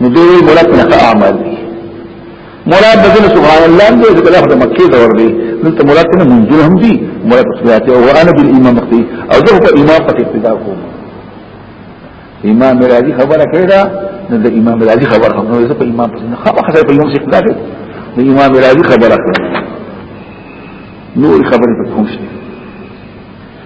نو دوی مراد نه اعمال دي مراد دغه سبحان الله دې د بلغ د مکه دور دی نو ته مراد نه منزل هم دي مراد صلات او انا بالامام مقتي او زه په امام په اقتدا کوم امام راضي خبره کړې ده نو د امام راضي خبره هم نو زه په امام په نه خبره خبره په امام اقتدا کوم د امام راضي خبره کړې نور خبره په کوم شي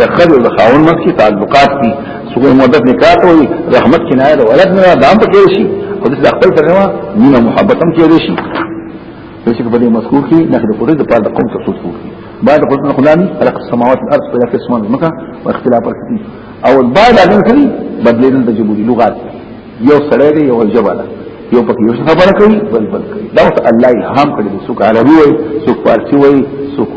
د خځو د خاون مت کې تعلقات دي څوګه مدد نکاح ته وي رحمت کنایه ده ولد نه دام په کې شي خو د خپل سره ما مینه محبت هم کې شي چې په دې مذکور کې نخد پورې د پاره د قوم تفصیل کوي بعد قسم خدامي خلق السماوات والارض خلق اسمان مکه واختلاف الكتيب او بعد ان سری بدلیدل د جمهوریت لغات یو سره دی یو جبا ده یو پکې یو خبره کوي بل بل کوي دا اوس الله الهام کړی څوک عربي وي څوک فارسي وي څوک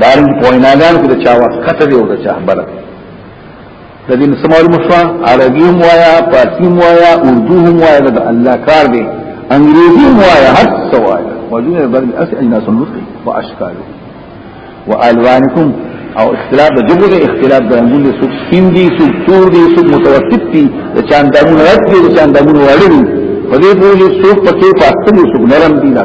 دارن پویناګان کې د چا واس کته دی او د چا بل د دې سمول مشوا عربي هم وایا فارسی هم وایا اردو هم وایا د الله کار دی انګریزي هم وایا هر څه وایا وجود بل اس اجناس النطق واشكاله والوانكم او اختلاف د جبر اختلاف د رنگون دي سوق سپین دي سوق تور دي سوق متوسط دي د چان دمون رد دي د چان دمون وړل دي په دې بولی سوق پکې پاتې سوق نرم دي نه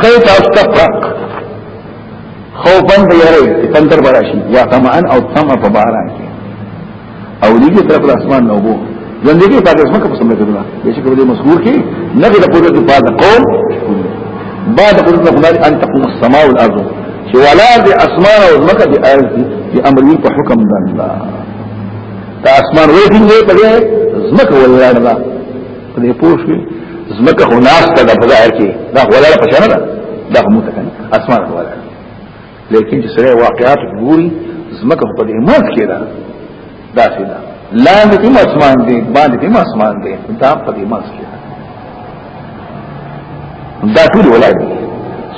خیر تاسو ته پاک خوفن بیاری پندر براشی یا تمعن او تمع پا باران کی او دیگه طرف دا اسمان نوبو ژوند کې پاتې اسمه کې پسند کړل به شي کولای مذکور کې نه د قدرت په اړه قول بعد قدرت په اړه ان تقوم السماء والارض چې ولا د اسمان او زمکه د ارض په امر وی په حکم د الله دا اسمان وې دې په دې زمکه ولاړه په دې پوه شو زمکه خو ناسته ده په ظاهر کې دا ولاړه په شان ده دا هم ته کنه اسمان ولاړه لیکن چې سره واقعات ګوري زمکه په دې مات کې ده دا څه ده لاندې کوم اسمان دی باندې کوم اسمان دی دا په دې مات کې دا ټول ولاړه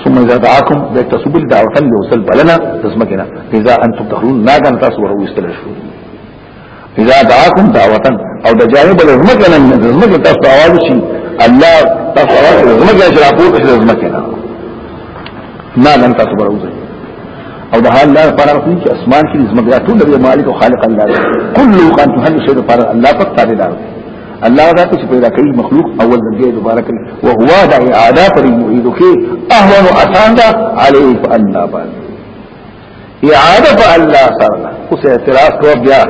ثم اذا دعاكم بتصبل دعوه لوصل بلنا تسمكنا اذا انتم تخلون ناغن تاسو ورو استلشوا اذا دعاكم دعوه او د جانب له زمکه نه د زمکه تاسو आवाज شي الله تاسو आवाज د زمکه چې راپور شي د زمکه نه ما لن تاسو بروزه او ده الله پر رسول چې اسمان کې زمکه ټول د مالک او خالق الله كل قانت هل شيء پر الله په تابع دار الله ذات چې پیدا کوي مخلوق اول ځل دی دوباره کوي او هو د اعاده پر یعيد کې اهون اسان ده عليه فالله باندې اعاده په الله سره اوس اعتراف کوو بیا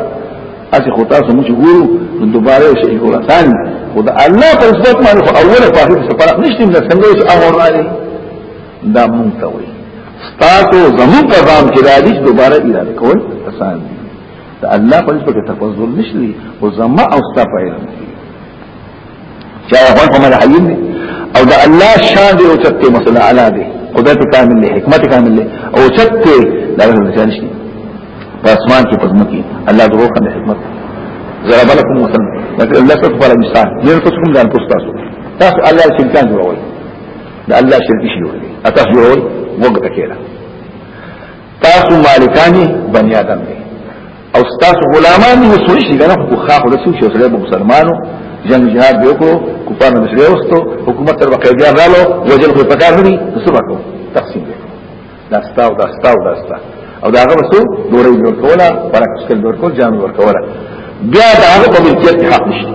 اسی خو تاسو موږ ګورو نو دوباره شي ګورو ثاني خدا الله پر نسبت باندې اوله په هیڅ فرق نشته نه څنګه چې امر راځي دا مونږ ته وي ستاسو زمون په ځان کې راځي دوباره اراده کول آسان دي دا الله پر نسبت تفضل نشته او زما او ستاسو علم چا هغه کومه حیین دی او دا الله شان دی او چته مثلا اعلی دی قدرت کامل دی حکمت کامل دی او چته دا څنګه شي په اسمان کې پزما کې الله دروغ کنه حکمت ضرب لكم مثلا لكن الله سبحانه وتعالى مثال غير تسكم لان تستاسو تاسو الله شرکان جوړوي دا الله شرک شي جوړوي تاسو جوړوي وګ تکیلا تاسو مالکانی بنی آدم دی او ستاسو غلامان دي وسوي شي کنه خو خاخ له څو شي سره مسلمانو جنگ جهاد به وکړو کفار نه شي وستو حکومت تر بقای جار رالو وجل خو پکار نه دي څه وکړو تقسیم دي دا ستاو دا ستاو دا ستا او دا هغه وسو دورې جوړ کولا پرکسل جوړ کول جام ور کولا بیا دا هغه په ملکیت حق نشته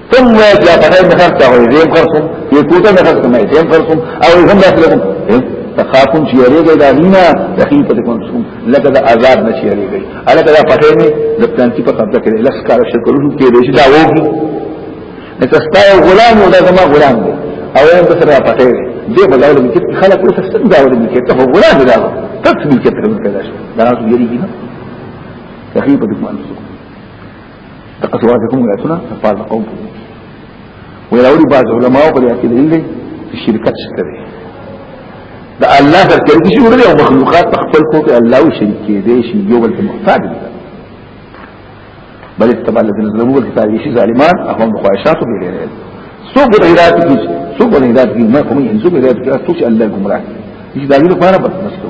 تم وای چې په خیر مخر ته وي زم خرصم یو کوته مخر ته مې زم خرصم او هم داخلهم تخافون چې یریږي دا وینا دخیل په کوم څوم لکه دا عذاب نشي یریږي الکه دا پټه نه د پلانتی په قبضه کې لس کار شکر شو کې دې دا وږي نو ستا غلام او دا زما غلام دی او یې په سره پټه دی دې په ډول کې خلک اوس څنګه دا ولې کې ته غلام دی دا تاسو دې کې ترمن کړئ دا نو یریږي نه دخیل په کوم څوم تقت واجکم آیاتنا فارد قوم ویل اولی بعض علماء په دې کې دلیل دی چې شرکت شته دی دا الله سره شریک شي ورته او مخلوقات خپل کو ته الله او شریک کې دی شي یو بل ته محتاج دي بل اتبع الذين ظلموا الكتاب شي ظالمان هم خواهشات به لري سو په هدایت کې سو په هدایت کې ما کومه انسو په هدایت کې تاسو الله ګمراه دي دا دې لپاره بس مسلو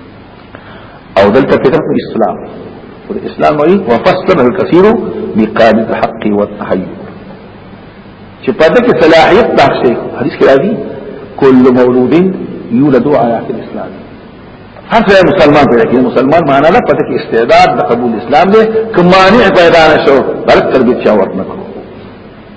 او دلته په طرف اسلام او اسلام وی وفصل الكثير بقال الحق والتحيي چې په دې کې صلاحيت بخشي حدیث کې راځي كل مولود يولد على الاسلام هر څه مسلمان پیدا کړي مسلمان معنا نه پته کې استعداد د قبول اسلام دی کمانه پیدا نشو بلکې تربیت چا ورنکو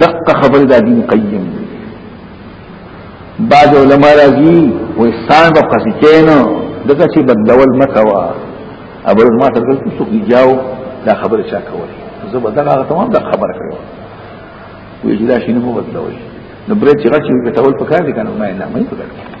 دقه خبر دا دین قیم دی بعض علماء راځي وې سان په قصې کېنو دغه چې بدلول مکوا ابل ما ته څه څه جاو دا خبره چا کوله زه به دغه تمام دا خبره کړو وې چې دا شي نه مو بدلوي نو برې چې راځي په تول پکار دي کنه ما نه مې پکار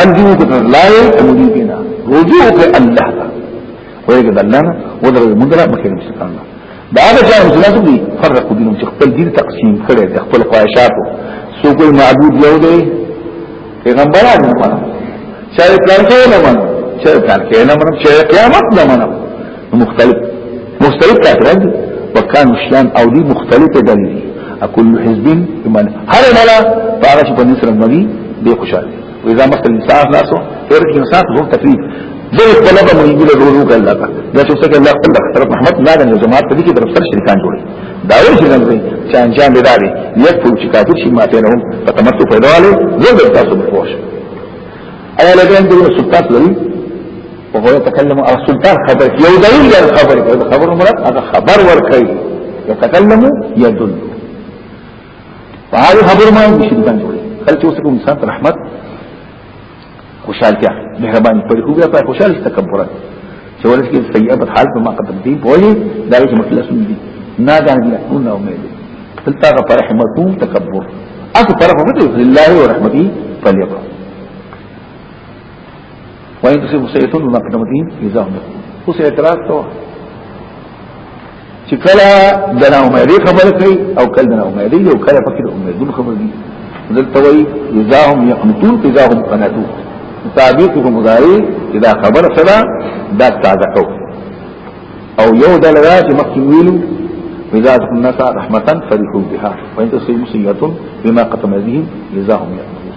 ارجو که تزلائے امولی دینا رجوع که اللہ تا ویگه دا اللہ نا ودرد مندرہ مکرم شکان اللہ دا هغه چا مسلمانانو دي فرق دینم چې خپل دین تقسیم کړي د خپل خواهشاتو سو کوئی معبود یو دی پیغمبران نه منم چې پلان کې نه منم چې پلان کې نه منم چې قیامت نه منم مختلف مختلف کافران دي وکانو شیان او دي مختلفه ډلې دي اكل حزب بمن هر ډله هغه چې په نسر باندې به خوشاله واذا مثل الانسان ناسو هر کې انسان زو تکلیف زو طلب مې دې له روزو کې الله پاک دا څه څه الله خپل طرف رحمت لا د جماعت په دې کې طرف سره شریکان جوړي دا ول شي نه چې انجام دې داري یک فوج چې کافر شي ماته نه هم په تمتو پیدا والے زو تاسو به خوش ایا لګین دې سلطات لري وهو يتكلم السلطان خبر یو دلیل یې خبر یو خبر مراد هغه خبر ورکړي يتكلم يدل هغه خبر ما دي شي ځان جوړي خلک اوس کوم انسان رحمت خوشالتیا مهرباني پر هو بیا په خوشاله تکبر چې ولس کې سیئه په حال په ما قدم دي بوله دا چې مطلب سن دي نه دا نه نه امید تلتا پر رحمتو تکبر اته پر رحمت الله ورحمتي فلیبا وای ته څه سیتون ما قدمتي اذا هم اوس اعتراض ته چې کله د نا امیدي خبره کوي او کله د نا امیدي او کله پکې د امیدون خبره دي دلته وای اذا هم يقنطون اذا هم قنطون تعبیر کو مضارع اذا خبر سره دا تازه کو او یو د لرا چې مخکې ویلو اذا ذكر الناس رحمه فرحوا بها وان تصيب سيئه بما قتم بهم اذا هم يقنطون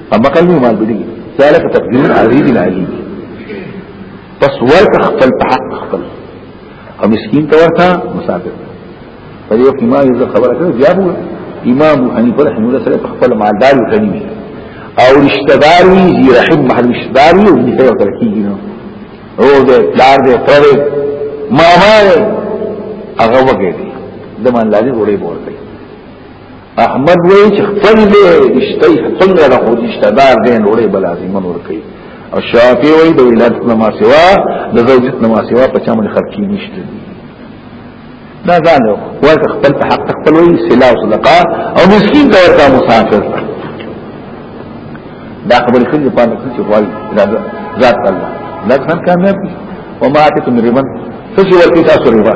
اما کلمه مال بدی ذالک تقدیم عزیز العلیم پس ورک خپل په حق خپل او مسکین ته ورته مسافر په یو کې ما یو خبره کړې بیا مو امام حنیفه رحمه الله سره خپل مالدار وکړي او رشتہ دار وی زی رحم محل رشتہ دار وی او دې سره ترکیږي نو او دې پلار دې تر ماما هغه وګړي د مان لاري وړي بورته احمد وی چې خپل دې رشتہ خپل نه راخو رشتہ دار دې نورې بلازم نور کوي او شافعي وی د ولادت نه ما سوا د زوجت نه ما سوا په چا باندې خرکی نشته دا ځان ورته خپل په حق خپل وی سلا او صدقه او مسكين ته ورته مسافر دا خبرې کړې په اړه چې غواړي ذات الله لکه څنګه کامیاب وما اتتم ربا فشي ورته تاسو ربا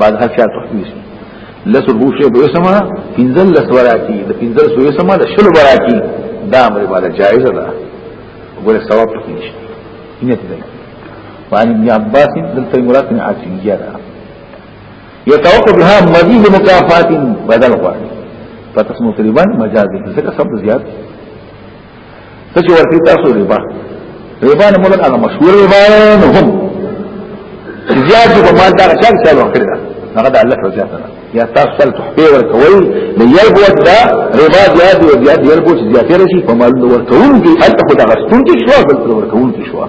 بعد هر چا تخمي شي لسو بوشه به سما پنځل لس وراتی د پنځل سو سما د شل وراتی دا امر باندې جائز ده وګوره ثواب پکې نشته نیت ده وعن ابن عباس دلته مراد نه عاصیه ده يتوقع بها مزيد مكافات بدل غواړي فتسمو تقريبا مجاز ذکر سب زیات څه چې ورته تاسو ربا ربا نه مولا هغه مشهور ربا نه هم زیات په مال دا څنګه څه ورکړي دا هغه د الله رضا ده یا تاسو سره تحفه ورکول د یلبو دا ربا زیات او زیات یلبو چې زیات راشي په مال ورکون کې الته خدای غستون کې شو بل ورکون کې شو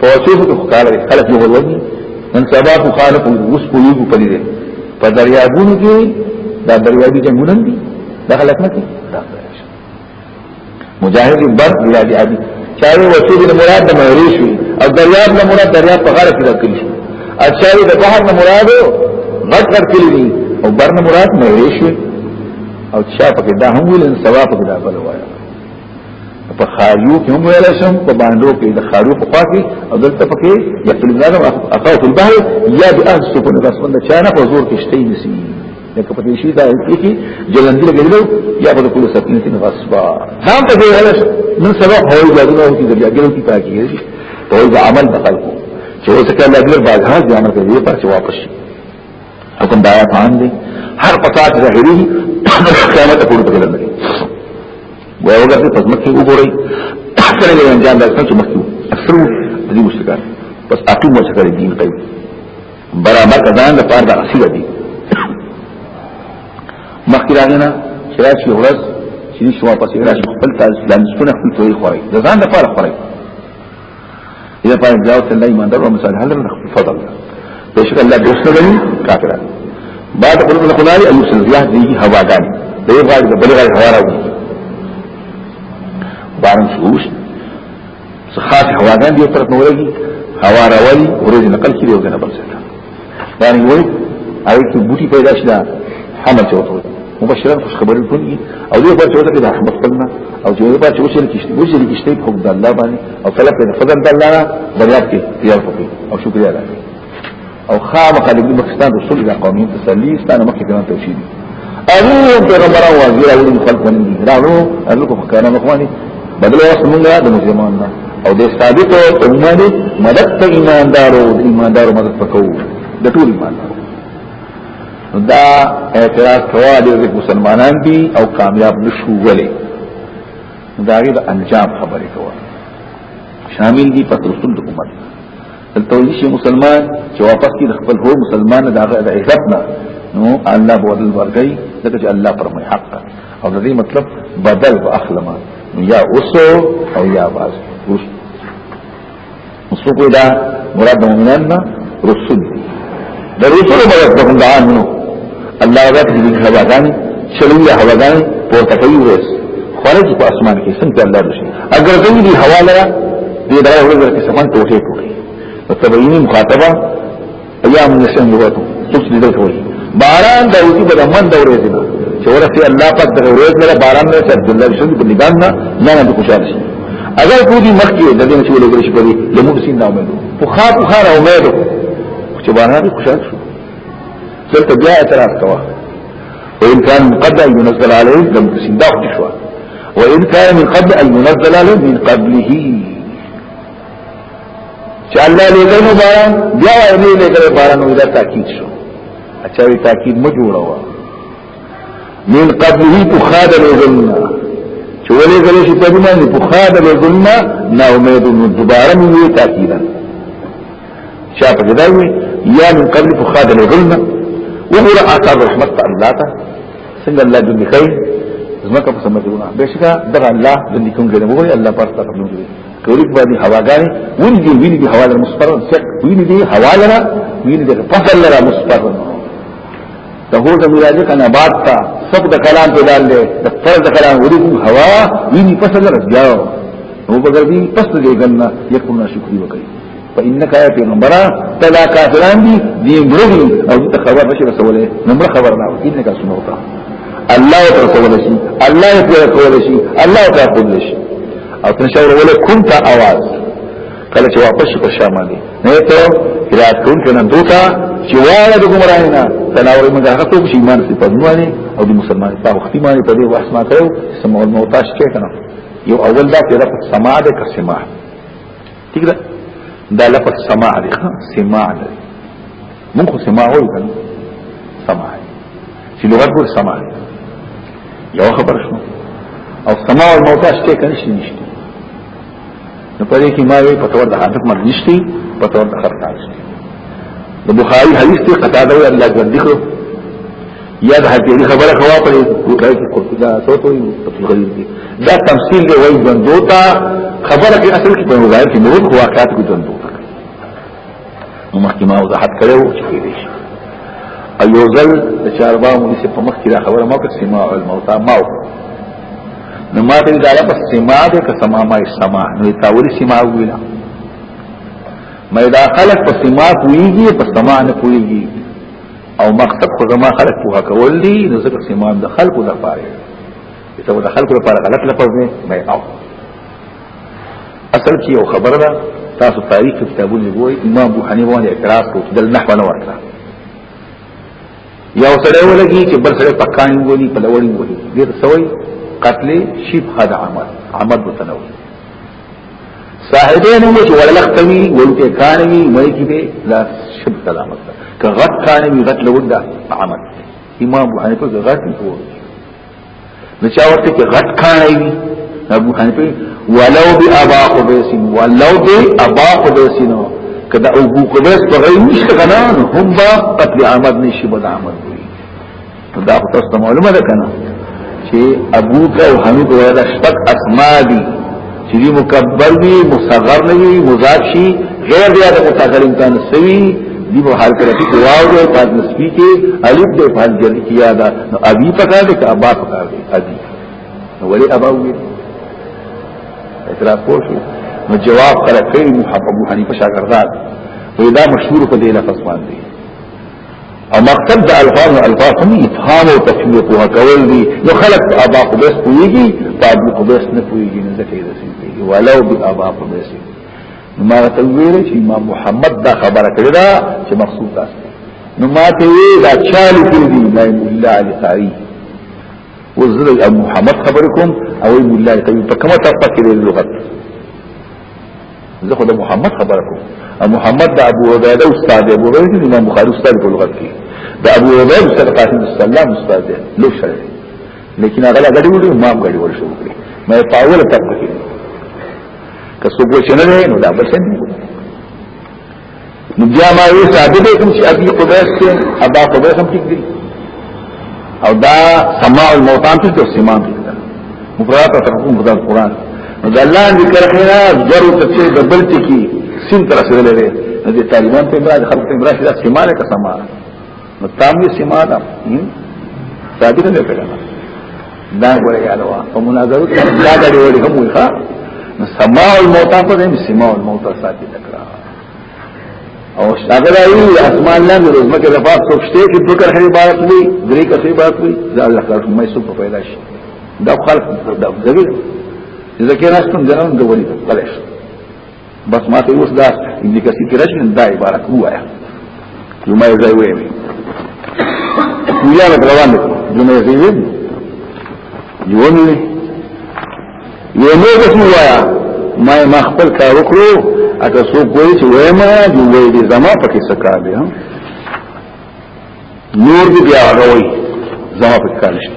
په وصیف کې ښکارې خلک یې ولوي نن سبا خو خلک اوس په یو په دې په دریابونو کې دا دریابي جنگونه دي دا خلک نه کوي مجاهد بر بلا دي ابي چاوي وصیف نه مراد د مریش او دریاب نه مراد دریاب په غره کې راکړي شي اچاوي د بحر نه مراد غټ غټ کلی او بر نه مراد مریش او چا پکې دا هم ویل سبا پکې دا بل وایا په خاریو کې هم ویل شم په باندې کې د خاریو په خوا کې او دلته پکې یا په لږه اخو په البحر یا د اهل سکون رسول د چانه په زور کې شته نسی لکه په دې شي دا کې جلندې لګیدل یا په کول سکون کې غصبا هم ته ویل شم نن سبا هوی ځایونه او کې ځای ګرو کې پاکي په عمل بخل کو چې اوس کله لګل باز هاز عمل کوي په واپس شي حکم دا آیات عام دی هر قطاع چې ظاهري قیامت ته پورته کېدل دی وای وګورئ پس مکه وګورئ اکثر له انجام دا څنګه مکه اکثر دې مستقر پس اقیم وڅ کړی دین کوي برابر کزان د پاره د اصل دی مخکې راغنه چې راشي ورځ چې شو واپس راشي خپل تاسو لاندې څونه خپل توي خوري د ځان لپاره خوري اذا فاز جاوت الله ایمان در و مسال حل فضل بشک الله دوست لري کافر بعد قرب الخلال ان يسل الله دي هواګان دی غاړي د بلغه هوا راوي بارن شوش خاص هواګان دي تر نورږي هوا راوي ورځ نقل کړي او کنه بل څه دارنګ وایي هغه کې بوټي پیدا شي دا حمل ته وته مبشرا خوش خبرې کوي او دې په څه کې دا حمل خپلنا او دې په څه وسیل کې شته وسیل کې شته په الله باندې او طلب په فضل الله دریا کې تیار کوي او شکریا لري او خامخ د پاکستان رسول الله قومي تسلی ستانه مخکې ګران توشي امين پیغمبر او وزیر او خلق من راغلو انکو فکرنا مخوانی بدل واسه مونږه د مسلمان نه او د ثابت امانی مدد ته ایماندارو د ایماندارو مدد پکو د ټول ایماندارو دا اعتراض کوا د مسلمانان دي او کامیاب نشو ولې دا غي د انجام خبرې کوا شامل دي په رسول د امت التولی شي مسلمان چې واپس کې خپل هو مسلمان د هغه د عزت نه نو الله به ورل ورګي ځکه چې الله پر مې حق او د دې مطلب بدل او اخلما یا اوسو او یا باز اوس اوسو کو دا مراد مومنان رسول د رسول مدد کوم دا نو الله رب دې هواګان چلوي هواګان پورته کوي ورس خارج په اسمان کې څنګه الله دې اگر دوی دې هوا لرا دې دا ورځ کې سمان ټوټه ټوټه متبینی مخاطبه ایام نسیم یواتو څوک دې دلته وایي باران د اوتی په من دورې دي چې ورته الله پاک د ورځ لپاره باران نه چې عبد الله شو په لګان نه نه نه خوشاله شي اگر کو دي مخکې د دې چې ولګل شي په دې لمو سین نامه په خاطر خاره امید چې باران خوشاله شو دلته بیا اعتراض کوه وإن كان من قبل أن ينزل عليه لم تسين داخل شوى وإن كان من قبل أن ينزل عليه من قبله چې الله لګي نو باران بیا وایي لګي باران نو دا تاکید شو اچھا وی تاکید مو جوړا وا من قبله تخاد لغنا چې ولې غلې چې په دې باندې تخاد لغنا نا امید نو دوباره مې تاکیدن چا په دا وی یا من قبل فخاد الغلم وګوره آثار رحمت ته الله ته څنګه الله دې کوي زمکه په سمجونه بشکا دغه الله دې کوم ګره وګوره الله پر تاسو نور دې کولی په دې هواګانې ویني دې ویني دې هوا لر مسفر څک ویني دې هوا لر ویني دې فصل لر مسفر ته هو د مراجع کنه بعد تا سب د کلام په دال له د فرض کلام ورکو هوا ویني فصل لر بیا نو بغیر دې پس دې ګنه یکونه شکر وکړي فإنك يا پیغمبرا تلا کافران دي دي مړي او ته خبر نشي رسوله نمبر خبر نه انك سنوتا الله رسول شي الله رسول شي الله تعقل شي او تنشور ولا كنت اواز کله چې واپس په شامه دي نه ته هدایت کون کنه دوتا چې واړه د ګمراهینا تناور موږ هغه څوک چې ایمان سي پدوانه او د مسلمان په وخت باندې په دې وحس ما کړو سمول موتاش کې کنه یو اول دا پیدا په سماع ده که سماع ٹھیک ده دا لفظ سماع دی ها سماع دی مونږ خو سماع وایو کنه سماع چې لغت ګور سماع یو خبر شو او سماع او موتا شته کنه شي نشته نو پدې کې ما وی په تور د حادث مرګ نشته په تور د خرڅ نشته د بخاری حدیث ته قطاده وی الله ژوند دي یا د هغې دې خبره خوا په کوټه کې کوټه دا څه ته وي غریب دي دا تمثيل دی وایي ژوندو ته خبره کې اصل کې په مظاهر کې نور خو واقعات کې ژوندو ته نو مخکې ما وضاحت کړو چې کې دي ایو ځل د چاربا مونږ په مخ کې دا خبره ما کې سماع الموتى ما نو ما دې دا په سماع دې که سماع ما سماع نو تاوري سماع ویلا مې دا خلک په سماع کويږي په سماع نه کويږي او مقصد خو زما خلق پوها کول دي نو ځکه چې ما د خلقو د پاره ته د خلقو لپاره غلط لفظ نه مې او اصل کې یو خبره ده تاسو تاریخ کتابونه وګورئ امام ابو حنیفه باندې اعتراض کوي د نحو نه ورکړه یو سره ولګي چې بل سره پکانی وګوري په لوړی وګوري دې ته سوې قتل شبه د عمل عمل وتنوي صاحبین موږ ولخ کوي ولته کانوي مې کې به لا شب سلامت که غټ کانوي غټ لودا عمل امام ابو حنیفه غټ وو نو چا ورته کې غټ کانوي ابو حنیفه ولو بی ابا قبیس ولو بی ابا قبیس نو کدا ابو قبیس په غي نشته غنان هم با قتل عمد نشي بد عمل دا خو تاسو معلومه ده کنه چې ابو کا او حنو کا ولا شپک اسماء دي چې مکبر دي مصغر نه وي مضاف شي غیر بیا د متأخر امکان سوي دی په حال کې راځي واو دی په نسبی کې الف دی په حال کې کیا دا ابي پکا دی که ابا پکا دی ابي ولی ابا وی اعتراف کوشو نو جواب کړه کوي محبوب حنیفه شاګردان وی دا مشهور په دې لفظ باندې او مقصد د الفاظ الفاظ هم افهام او تفهیم کوه کول دي نو خلق ابا قبیس پویږي په ابو قبیس نه پویږي نه ځکه رسي ولو به ابا قبیس ما ته ویل چې امام محمد دا خبره کړې ده چې مقصود تاسو نو ما ته وی دا چالو کړی دی لا مولا علی قاری وزر ابو محمد خبرکم او مولا علی قاری په کومه طرف کې لغت زه خو د محمد خبره کوم او محمد د ابو عبیده استاد دی ابو عبیده د امام بخاری استاد په لغت کې د ابو عبیده استاد قاسم السلام استاد دی لو شرع لیکن هغه لا غړي وړي امام غړي ور شو کړی مې پاول تک کې که څوک وچنه نه نو دا بسنه نو بیا ما وی ثابت کوم چې ابي قبيس کې ابا قبيس هم ټیک دی او دا سماع الموتان ته سیمان دی مفردات او ترقوم په قرآن نو د الله دې کرخینا زرو ته چې د بل ټکی سین تر رسیدلې ده د طالبان په امراض خلق په امراض دا سیمانه کا سماع نو تامي سما دا ثابت نه کړه دا غوړې یادوا په مناظرو کې دا غړي وړي هم وي ښا نو سما او موتا په دې سما او موتا ثابت کړه او اگر ایو اسمان لاندې زمکه د پاس څوکشته کې دوه کرخه عبارت وي درې کرخه عبارت وي دا الله تعالی مې سو په پیدا شي دا خلق دا دغه ځکه راستم جنان د ولید قلیش بس ما ته اوس دا ابن کثیر کې راشي دا عبارت وایا نو ما یې ځای وې ویاله روان دي نو ما یې ځای وې یو نو یو نو د څه وایا ما ما خپل کار وکړو اګه څوک وایي چې وای ما دی وای دي زما پکې څه کار دی نور دې بیا راوي زما پکې کار نشته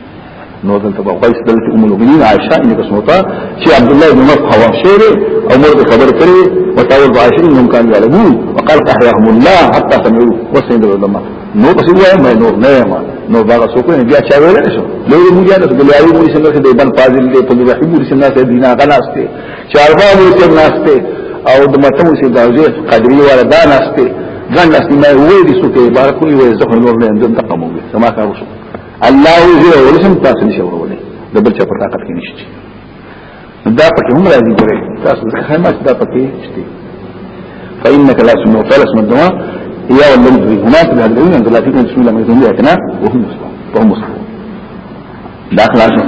نو دلته په قیس دلته ام المؤمنین عائشه ان قسم وتا چې عبد الله بن عمر هو شعر او مر خبر کړي وتاول عائشه انهم كانوا يعلمون وقال تحياهم الله حتى سمعوا وسند العلماء نو پس وای ما نور نه ما نو باغ سوکو نه بیا چا ویل شو لو موږ یاد د لاري موږ څنګه د ابن فاضل دی په دغه حبور څنګه سه دینه غلاسته چاربا موږ څنګه ناشته او د متو سي داوزه قدري ولا دا ناشته ځان ناشته ما وې دي سوکه عبارت کوي وې زه نور نه اندم تقمو سما کارو شو الله وجه ورسم تاسو نشي ورولې د بل چا پر طاقت کې نشته دا پکې هم راځي ګورې تاسو ځکه خیمه دا پکې شته فإنك لا سمع فلا سمع الدماء يا والذي في هناك بهذا العلم أن لا تكون تسمي لما يتم بها وهم مسلم وهم مسلم داخل عشان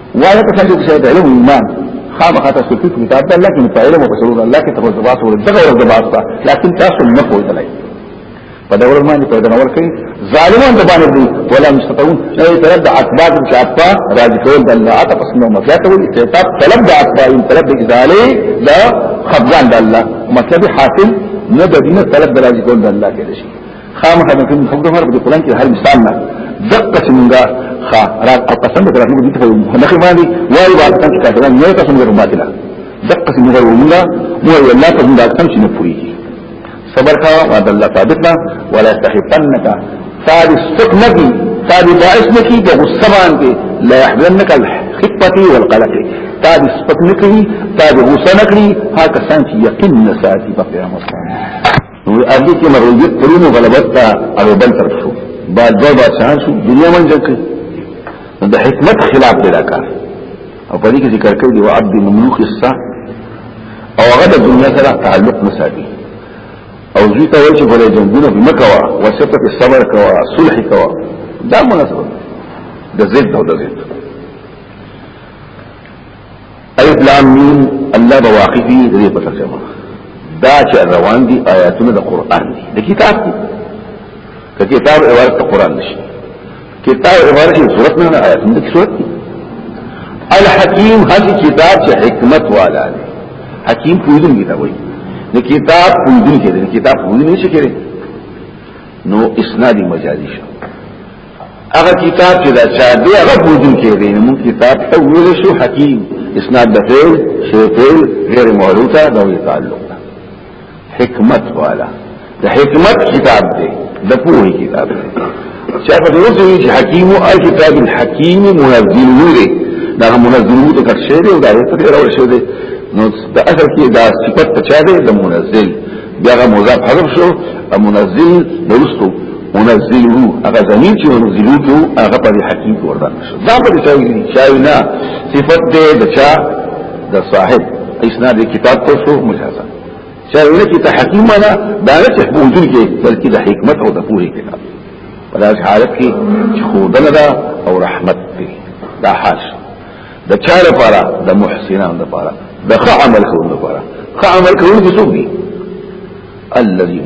وایي ته څنګه چې علم ایمان خامخا تاسو په کتاب ده لکه په علم او په سرور الله کې تاسو ځواب ورته دغه ورته ځواب ده لکه تاسو نه پوهیدلای په دا ورته باندې پیدا نور کوي ظالمان د باندې دي ولا مستطيعون لا يترد اعتبار چې اعتبا راځي کول د الله تاسو پس نو مفاته وي چې تاسو طلب د اعتبا ان طلب د ازاله لا خفضان د الله مطلب حاصل نه د دینه طلب د راځي کول د الله کې شي خامخا د کوم خبرو مرګ د قران کې هر مثال نه دقه څنګه خا را او قسم به راغلی دي په مخه باندې وای وای تم چې کاټه نه تاسو موږ باطلا دقه څنګه ومنګا مو ولا ته موږ تم چې نه پوي صبر کا وعد الله ثابتنا ولا يستخفنك ثابت سکنگی ثابت باعث نکی د غصه باندې لا يحزنك الخطه والقلق ثابت سکنگی ثابت غصه نکړي هغه څنګه یقین نساتی په قیامت باندې نو اګه کې مروجه ترونو غلبت تا او بل تر شو بعد دا با شان شو دنیا من جکه د حکمت خلاف دی دا کار او په دې کې ذکر کړی دی عبد مملوک السا او هغه د دنیا سره تعلق نه ساتي او دوی ته وایي چې ګورې جنگونه به مکوا وسته په صبر کوا صلح کوا دا مناسبه ده د زید او د زید الف لام میم الله بواقفی دې په ترجمه دا چې روان دي آیاتونه د قران دي د کتاب دي که کتاب عبارت د قران نشي کتاب عبارت د صورت نه آیاتونه د صورت دي الحکیم هغه کتاب چې حکمت والا دی حکیم پوهیدون کتاب وایي نو کتاب پوهیدون کې دی کتاب پوهیدون نشي کېږي نو اسنادي مجازي شو هغه کتاب چې دا چا دی هغه بوجن کې دی نو کتاب ته ویل شو حکیم اسناد د فعل شی فعل غیر معروفه دا وی تعلق حکمت والا د حکمت کتاب دی د پوهې کتاب دی چې په دې وځي چې حکیم او کتاب الحکیم منزل ویری دا منزل ته کټ شی دی او دا ته راو شی دی نو د اصل کې دا صفت چا دی د منزل بیا غو مضاف حذف شو منزل نو ونزله هغه زمين چې ونزله کو هغه په حقيقت ورته دا په چا ویلي چا نه صفت دې د چا د صاحب اسناد کتاب ته شو مجازا چا ویل چې ته حکیم نه دا نه چې په وجود کې بلکې د حکمت او د پوهې کتاب په داسې حالت کې چې خودنه ده او رحمت دی دا حاش د چا لپاره د محسنانو لپاره د ښه عمل کوونکو لپاره ښه عمل کوونکو څوک دي الذين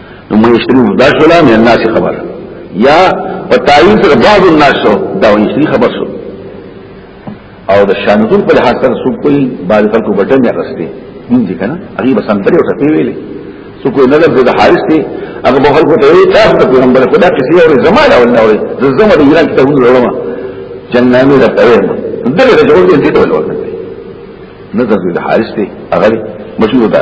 نو مې شریف دا شولا مې الناس خبر یا په تعین سره بعض الناس شو دا وې شریف خبر شو او د شانزون په لحاظ سره څوک کوئی بعض خلکو بټن نه رسته دین دي کنه هغه بسان پرې او ټپې ویلې څوک نه لږه د حارث دی هغه به خلکو ته وی تاسو ته پیغمبر خدا کسی او زمانه ولا وی زمانه د ایران کتابونه وروړم جنامي دا کوي دغه د جوړ دي ته ولور نه د حارث دی هغه مشهور ده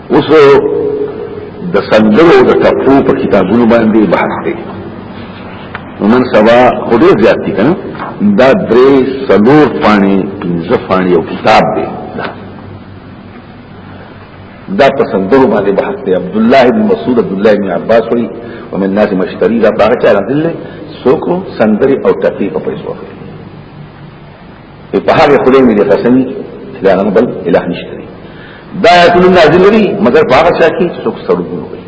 اوس د سندرو د ټپو په کتابونو باندې بحث دی نن سبا خوري زیات دي کنه دا درې سلور پانی پنځه پانی یو کتاب دی دا په سندرو باندې بحث دی عبد الله بن مسعود عبد الله بن عباس وی ومن الناس مشتری دا باغ چا راځل سوکو سندري او ټپي په پیسو اخلي په هغه خدای مې قسم چې دا نه بل الہ نشته دا آیتونه نازل دي مګر په هغه څه کې څوک سرونه وي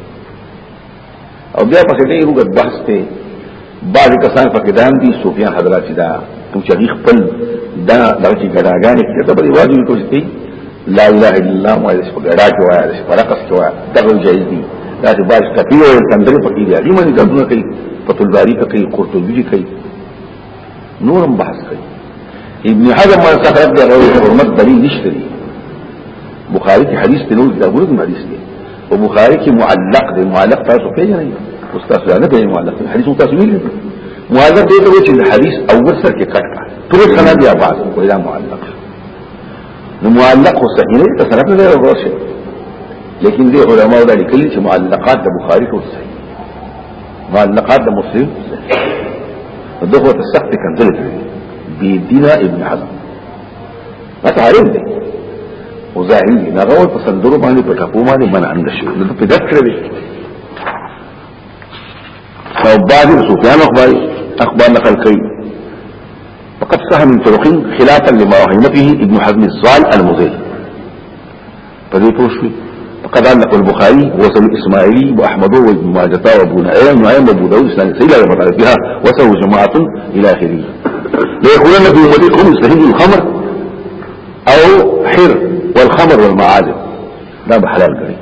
او بیا په دې یو غد بحث ته بعض کسان په کدام دي صوفیا حضرات دا کوم چې خپل دا دغه ګډاګانې کې ته په دې واجب کوي چې لا اله الا الله ما دې په ګډا کې وایي دې په رقص کې وایي دا جایز دي دا چې باز کپی او تندري په کې دي دې باندې ګډونه کوي په تلواري کې قرطبي کوي نورم بحث کوي ابن حزم ما سخرت دی غوی حرمت دلیل نشته دی بخاری کی حدیث دی نور کتابونه کوم حدیث دی او بخاری کی معلق دی معلق تاسو پیژنئ استاد نه دی معلق حدیث تاسو ویل معلق دی ته چې حدیث اول سر کې کټ کړ ټول سره دی آباد کوی دا معلق نو معلق خو صحیح نه تصرف نه راوړل شي لیکن دې علماء دا لیکلي چې معلقات د بخاری ټول صحیح ما نقاد مسلم دغه ته سخت کنځل کوي بي دينا ابن حزم ما تعرف دي او ظاهري دي نه غوړ په سندرو باندې په ټکو باندې من اند شي نو په دک کړی او بعد سفيان اخباري اخبار نقل کوي فقد سهم من طرقين خلافا لما وهمته ابن حزم الزال المزيل په دې پوه شوي فقد علق البخاري وصل الاسماعيلي واحمد وابن ماجه وابو نعيم نعيم وابو داود سنن سيلا ومتعلق بها وسوى جماعة الى اخره ليقولن في امتكم يستهد الخمر او حر والخمر والمعادن دا به حلال کړی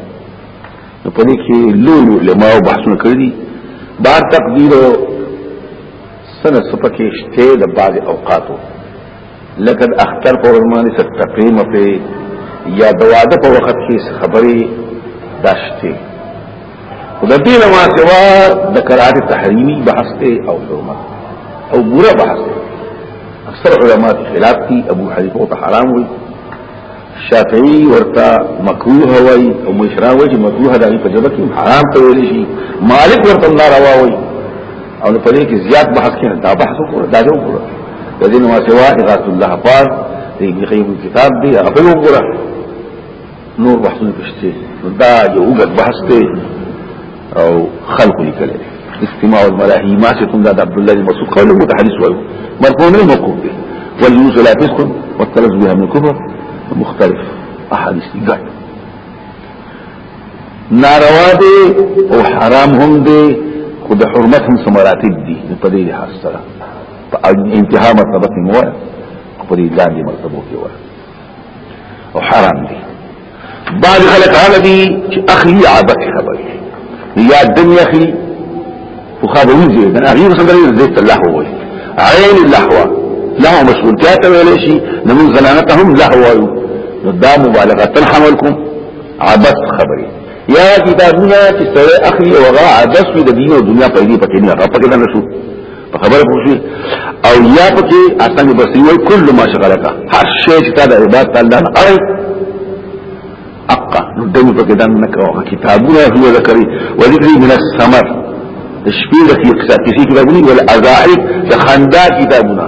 نو په دې کې لوی علماء بحثونه کړی دي بار تقدیر سنه سپکه شته د بعض اوقاتو لکه د اختر په ورځ باندې څه تقریم په یا د واده په وخت کې خبرې داشته خو د دې لما سوا د قرار تحریمی بحث ته او حرمت او ګوره بحث اکثر علما خلاف دي ابو حنیفه ته حرام وي شافعي ورته مکروه وای او مشرا وای چې مکروه دا په جبه کې حرام ته ویل شي مالک ورته نه روا وای او په دې کې زیات بحث کړي دا بحث وکړه دا جو وکړه د دې نو سوا اغاث الله پاک دې بخیم کتاب دی هغه په وکړه نور بحثونه پښتي دا یو وګت بحث دی او خلق لیکل استماع الملاهی ما چې کوم دا عبد الله بن مسعود قول متحدث وایو مرفوع نه موقوف دی والنوز لا تسكن والتلذذ بها من الكفر مختلف احاديث دي ګټ ناروا دي او حرام هم دي خود حرمت هم سمراتب دي په دې لحاظ سره انتها مرتبه کې مو په دې لاندې مرتبه کې وایي او حرام دي بعض خلک هغه دي چې اخلي عبث خبرې یا دنیا اخلي خو خبرې دي دا غیر خبرې زيت الله هو عين الله هو له مشغولتیا ته ویل شي نمون زلانتهم له هو نو دا مبالغه تنحملكم عبث خبرې یا کتابونه چې سره اخلي او هغه عبث د دین او دنیا په دې پکې نه راپکې نه شو په خبره پوښي او یا پکې اصل بصری وای کل ما شغلک هر شی چې تا د عبادت الله نه اړ اقا نو دمو پکې دان نه کوه کتابونه هو ذکرې وذکری من السمر د شپې د کیسې کتابونه ول ازائل د خندا کتابونه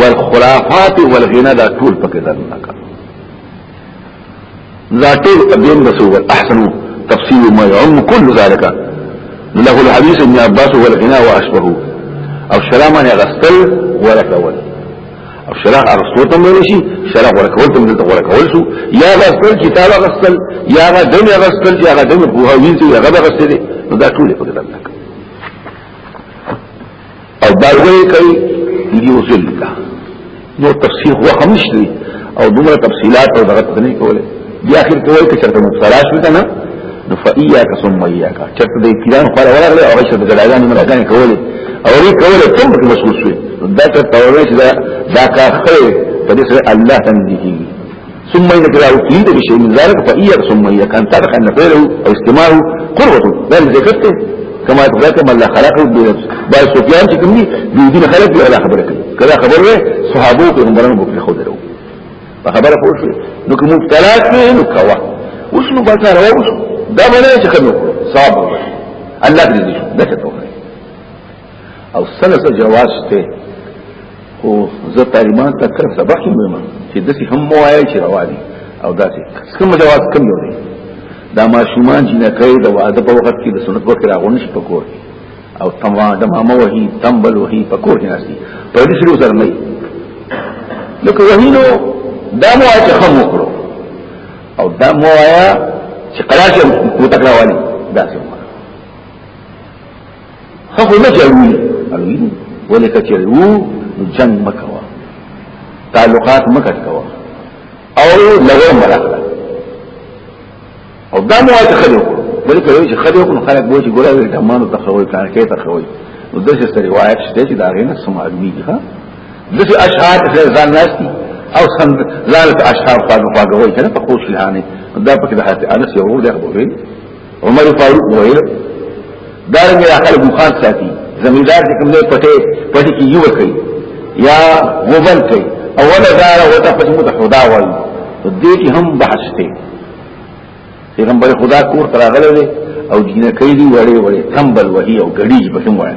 والخرافات والغنا دا ټول پکې دان نه ذاتل قدیم رسول احسن تفسیر ما يعم كل ذلك له الحديث ابن عباس والغناء واشبه او شرع معنی غسل ورکول او شرع غسل تم ویل شي شرع ورکول تم دلته ورکول شو یا غسل کتاب غسل یا غدم غسل یا غدم بوهویز یا غد غسل دا ټول په دې او دا وایي کوي یوزل کا نو تفسیر هو خمش دی او دومره تفصيلات او دغت نه کوله بیا اخر کوي چې چرته مبتلا شو کنه نو فایا کا ثم ایا کا چرته د کیان خو راغله او چې د ګډاګان مرګان کوله او ری کوله څوم په مسؤل شو دا ته توبه چې دا کار خو په دې سره الله تنګي ثم انك لا تريد بشيء من ذلك فإياك ثم إياك أن تعرف أن فعله أو استماعه قربته لأن ذكرته كما ذكرت من لا خلق بنفس بعض سفيان چې کوم دي دین خلق دی ولا خبره کوي کله خبره وي صحابه او پیغمبرانو په خو درو په خبره پوه شو نو کوم مبتلا کې نو کوا اوس نو بس راو دا باندې چې کوم صاحب الله دې دې دغه او سره سره جواز ته خو زه طالبان ته کړ سبق مې ما چې دسی هم موایې چې رواني او داسې کوم جواز کوم یو دی دا ماشومان چې نه کوي د واده په وخت کې د سنت وکړه راغون شي پکور او تما د ماما وهي تمبل وهي پکور کې ناشتي په دې سره سره نه لکه وهینو دا مو چې خم وکړو او دا مو آیا چې قرار کې متکړه والی دا څه خو نه جوړي اوی ولې کچره وو جنگ مکوا تعلقات مکټ کوا او لغو مراخله او دا مو ته خلو ولې کله چې خلو کو خلک بوجي ګورا وي دمانو تخوي کار کوي تخوي نو د څه روایت شته چې دا غینه سماعي ها د څه اشعار څخه ځان ناشتي او سم ځان ته اشعار خواږه خواږه وایي کنه په خوش لهانه دا پکې د حضرت انس یو ور دی خبرې عمر فاروق وویل دارنګ یا خلک مخان ساتي زمیدار چې کوم ځای پټه پټه کې یو کوي یا غوبل کوي اوله دار او ته پټه مت خدا وایي دې کې هم بحث دی پیغمبر خدا کور تر غلې او دینه کوي دی وړي وړي تنبل وهي او غړي په کوم وایي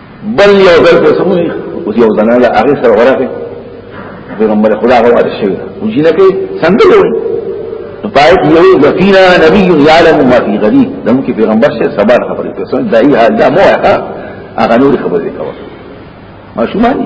بل یو ځل په سمونی او یو زنه له هغه سره ورغه پیغمبر خدا هو ارشد او جنہ کې څنګه وي پای کې یو ذکینا نبی یعلم ما فی غدی دم کې پیغمبر شه سبا خبرې کوي څنګه دای حال دا مو هغه نور خبرې کوي ماشومان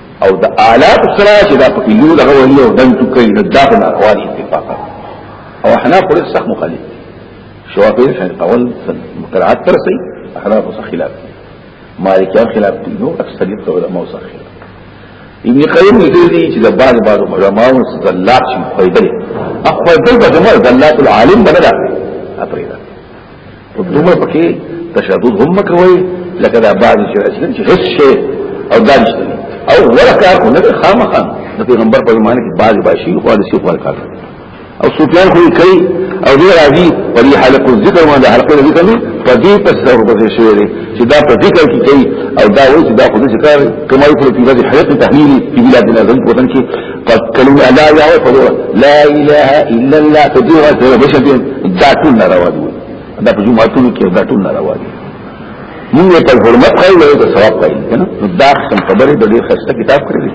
او د آلات سره چې دا په یو دغه وهي او دن تو کوي نو دا په اقوال اتفاق او احنا پر صح مخالف شوافی شاید قول مقرعات تر سي احنا په خلاف مالکیان خلاف دي نو اکثریت علماء صح خلاف ابن قیم لیکلی چې د بعض بعض علماو زلات شي فائدې اخو فائدې به زموږ زلات العالم بدل اپریدا دومره پکې تشدد هم کوي لکه دا بعض چې اصلا چې هیڅ شي او دا نشته او ورکه کو نه خامخا د پیغمبر په زمانه کې بعض باشي خو د سیخ ورکه او سفیان خو کوي او دی راځي په دې حلق ذکر باندې حلقه ذکر نه په دې پس سره په شوی دی چې دا په ذکر کې کوي او دا وایي چې دا خو ذکر کومه په دې ورځ حیات تحلیل په بلاد نظم کوتن کې قد کلمه لا اله الا لا اله الا الله تدیره سره بشبین دا ټول ناروا دي دا په جمعاتونو کې دا ټول ناروا دي موږ په حرمت خای وایو د ثواب خای کنه نو دا څنګه خبره د دې خسته کتاب کړی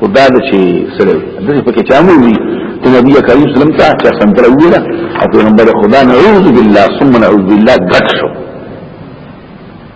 او دا د چې سره د دې په کې چامو وی ته نبی کریم صلی الله علیه وسلم ته چې څنګه ویله او پیغمبر خدا نعوذ بالله ثم نعوذ بالله غټ شو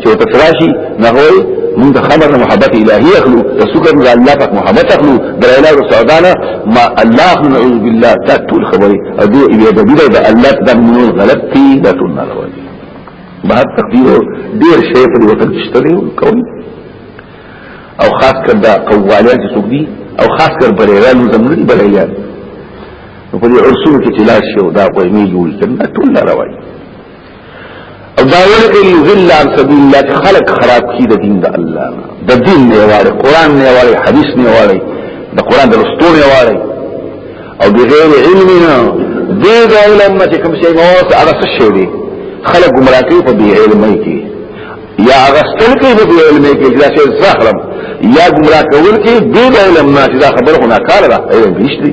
چې ته تراشي نه وای موږ د خبر محبت الهي اخلو د شکر نه الله پاک محبت اخلو د اله او سعدانه ما الله نعوذ بالله تا ټول خبري او دې بیا د بیا د الله د منون غلط دي دا ټول نه راوړي به تقدیر ډیر شی په وطن کې شته کوي او خاص کر دا قوالیان چې څوک دي او خاص کر بریران زمونږ بریران په دې عرسونو کې تلاش شو دا قومي جوړ کړي ټول راوړي او دا ورته یذل عن سبیل الله چې خلق خراب کی د دین د الله د دین نه واره قران نه واره حدیث نه واره د قران د رستو نه واره او بغیر علم نه دې د علم نه کوم شی نو هغه څه شی دی خلق گمراه کوي په بی علمۍ کې یا غستل کوي په بی علمۍ کې دا چې زهرم یا گمراه کول کې بی علم نه چې دا خبره نه کار ده علم هیڅ دی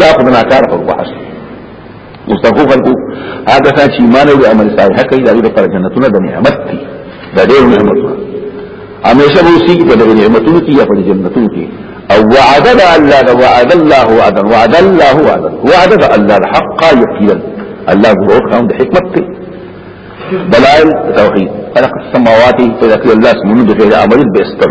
دا خو نه کار خو وحش مستقو خلقو هغه څه چې ایمان او عمل صالح کوي دا لپاره جنتونه د نعمت دي دا ډېر نعمتونه همیشه به اوسې په دغه نعمتونو کې یا په جنتونو کې او وعد الله وعد الله وعد وعد الله وعد وعد الله الحق يقينا الله ضرور قام بحكمة حکمت دلائل توحيد خلق السماوات فإذا كل الله اسمه بغير عمل بإستر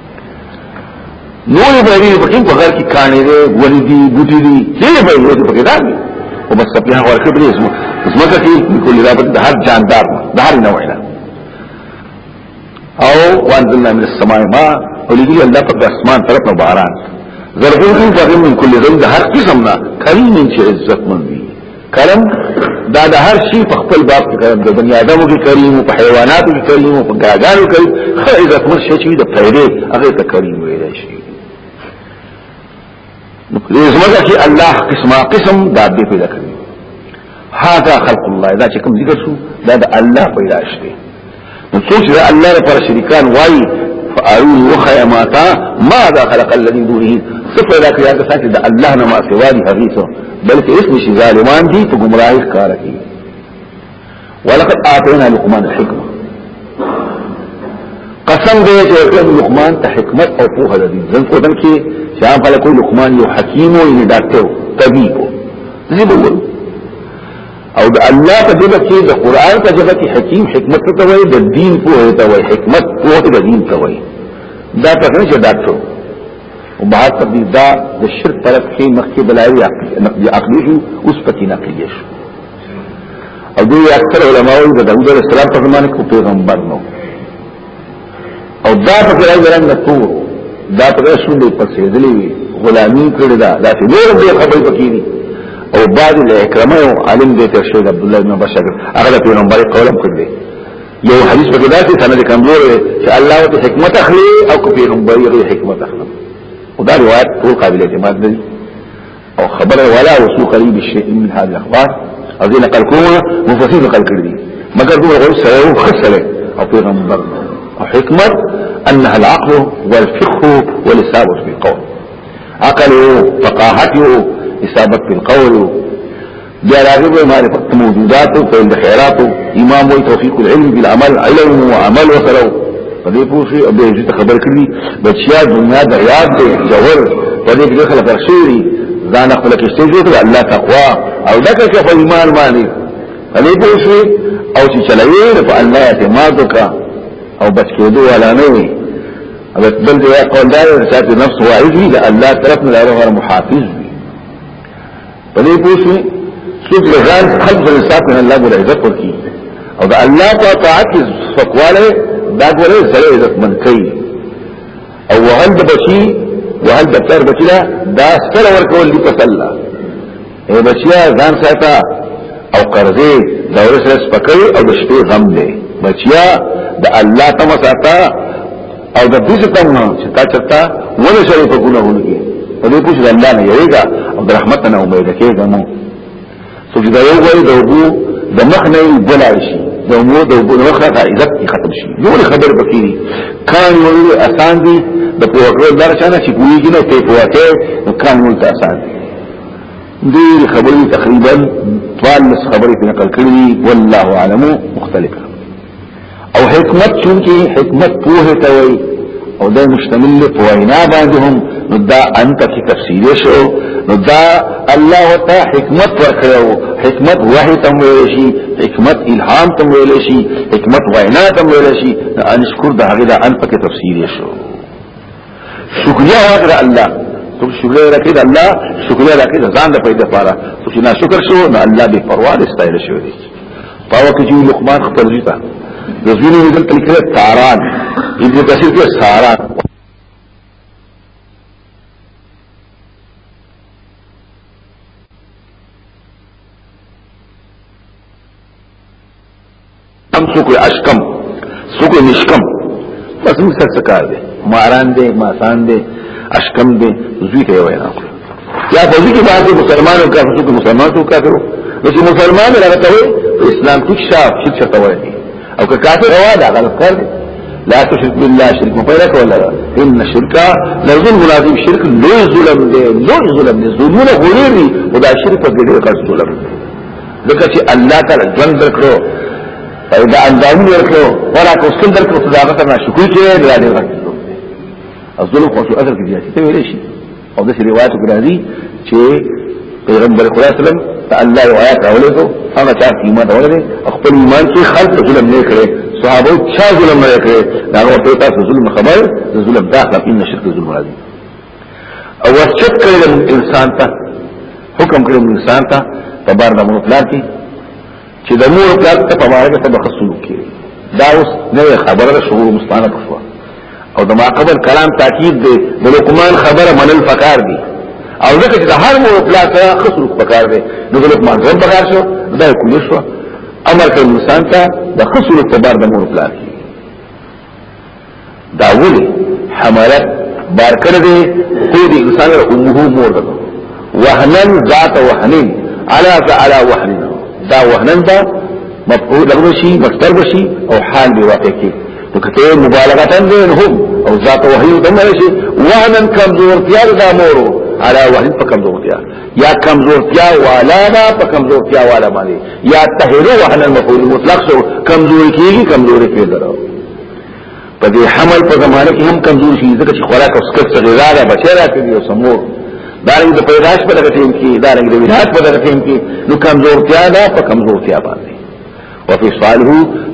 نور به یې په ټینګ غر کې کانې دي ولې دي بوټي دي دې به یې په کې دي او بس په هغه ورکه دې اسمه اسمه کې کول دا په هر جاندار د هر نوع نه او وانزلنا من السماء ما ولدي الله په اسمان طرف نه باران زرغون کې په من کل زوج هر قسم نه کریم چې عزت مند کرم دا د هر شي په خپل باب کې کرم د بنی آدمو کې کریم په حیواناتو کې کریم په ګاګانو کې خو عزت مر شي چې د پیرې هغه ته کریم ویل شي نو زموږ کې الله قسمه قسم دا دې پیدا کړی هاذا خلق الله دا چې کوم ذکر شو دا د الله پیدا شته نو څوک چې الله لپاره شریکان وایي فارون وخیا ماتا ما دا خلق الذي دونه صفه دا کړی هغه ساتي د الله نه ما سوا دي هغه څو بلکې اسم شي ظالمان دي په گمراهی ښکار کوي ولقد اعطينا لقمان الحكمه قسم دې چې لقمان ته حکمت او پوهه د دین ځکه دن کې چې هغه په لقمان یو حکیم او یو ډاکټر طبيب زیبول او د الله په جبه کې د قران په جبه کې حکیم حکمت ته وایي د دین په وایي ته وایي حکمت په وایي د دین ته وایي دا په څنګه چې ډاکټر او بهر په دې دا د شرک پر کې مخکې بلایي نقد عقلی شو اوس پکې نقلی شو او دوی اکثر علماء د داوود علیه السلام په زمانه کې پیغمبر نو او دا په کړه ګرنګ تور دا په رسول دی پسې دلی غلامی کړی دا دا چې ډېر به خبرې پکې دي او بعد له اکرامه او عالم دې تر شهید عبد الله بن بشر هغه پیغمبر قولم کړی یو حدیث پکې دا چې سند کمزور دی چې الله ته حکمت اخلي او کو پیغمبر یې حکمت اخلي او دا روایت ټول قابل اعتماد دی او خبر ولا وصول قريب الشيء من هذه الاخبار او دي نقل کومه مفسر نقل کړی مگر دوی غوړ سره او خسره او پیغمبر او حکمت انها العقل والفقه والاصابه في القول عقل فقاهته اصابه في القول بیا راغی به معرفت موجودات او فعل خیرات امام وی توفیق العلم بالعمل علم وعمل وسلو په دې پوښي او به دې خبر کړی بچیا دنیا د یاد دی جوهر په دې کې خلک راشي ځان خپل کې څه جوړ الله تقوا او دغه چې په ایمان باندې په دې پوښي او چې چلوي په الله اعتماد وکړه او بچ کېدو ولا نه وي او بل دې قول دا چې نفس واعظ وي الله طرف نه له محافظ په دې پوښتنه څوک له ځان خلق له حساب نه الله ګل عزت ورکی او دا الله په طاعت فقواله دا ګل سره عزت من کوي او وهل د بچي وهل د تر بچي دا ستر ورکول دي په الله اے بچیا ځان ساته او قرضې دا ورسره سپکوي او د شپې غم دی بچیا د الله تم ساته او د دې څخه نه چې تا چرتا ونه شری په ګناهونو کې په دې پوښتنه الله نه یریګا او د رحمت نه امید کېږم څو چې دا یو وایي د وګو د مخ نه بلای شي د وګو د وګو مخ نه عزت ختم شي نور خبر پکې کان ویل آسان دي د پوهکړو درچانه چې کویږي نو په پوهکې نو کان ویل آسان دي دیر خبری تقریبا 12 خبری په نقل کړی والله اعلم مختلفه او حکمت چونکی حکمت پوه ته وي او دا مشتمل په وینا باندې هم نو دا انت کی تفسیر شو نو دا الله وتا حکمت ورکړو حکمت وحی تم ویل شي حکمت الهام تم ویل شي حکمت وینا تم ویل شي ان شکر دا هغه دا انت کی تفسیر شو شکریا وکړه الله څوک شکریا راکړي د الله شکریا راکړي د ځان د پیدا لپاره څوک نه شکر شو نو الله به پروا نه ستایل شو دي پاو کې چې لقمان خپل ځی ته د زوینه دې تل کړه تاران ابن کثیر کې ساران ام سوکو اشکم سوکو نشکم بس موږ سره سکار دي ماران دي ماسان دي اشکم دي زوی ته وینا کړو یا په دې کې باندې مسلمانو کافر سوکو مسلمان سوکو کافر نو چې مسلمان راغته اسلام کې شاف چې څه ته وایي او که کافر هوا دا غلط کار دی لا تشرك بالله شرك مبارك ولا لا ان الشرك لظلم لازم شرك لو ظلم دي لو ظلم دي ظلمونه غوړي ودا شرک په دې قصد ظلم دی لکه چې الله تعالی ژوند درکړو او دا اندام ورکړو ورا کو څه درکړو څه هغه ته شکر کې لا دې ورکړو اصل خو څه اثر کې ځاتې ویل شي او د روایت ګرځي چې پیغمبر خدا سلام ته الله یو آیات راولېږو هغه چا ایمان راولې خپل ایمان کې خلق ظلم نه کړي صحابه چا ظلم نه کړي دا ورته تاسو ظلم خبر ظلم داخله ان شرک ظلم راځي او وسچت کړی د انسان ته حکم کړی د انسان ته په بار د مور پلار کې چې د مور پلار ته په بار کې ته بخصلو کې دا اوس نه خبره شعور مستانه پښوا او د ماقبل کلام تاکید دی د لقمان خبره منل فقار دی او ځکه چې د هر مور پلار ته خصلو فقار دی نو د لقمان ځم فقار شو دا کولی شو امر کوي انسان ته د خصلو په بار د مور پلار کې دا ولي حملت بار کړ دې خو دې انسان له امه مور ده وهنن ذات وهنن على على وهنن دا وهنن دا مفعول بشي مصدر بشي او حال دی واقع کی نو کته مبالغه بینهم او ذات وهنن دمه شي وهنن کمزورتیا دا مورو على وهن په کمزورتیا یا کمزورتیا والا دا په کمزورتیا والا باندې یا تهرو وهنن مفعول مطلق سو کمزوري کیږي کمزوري پیدا راو په دې حمل په زمانه کې هم کمزور شي ځکه چې خوراک او سکت څخه غذا ده بچی راته دی او سمور دا رنګ د پیدائش په دغه ټیم کې دا رنګ د ولادت په دغه ټیم کې نو کمزورتیا ده په کمزورتیا باندې او په صالح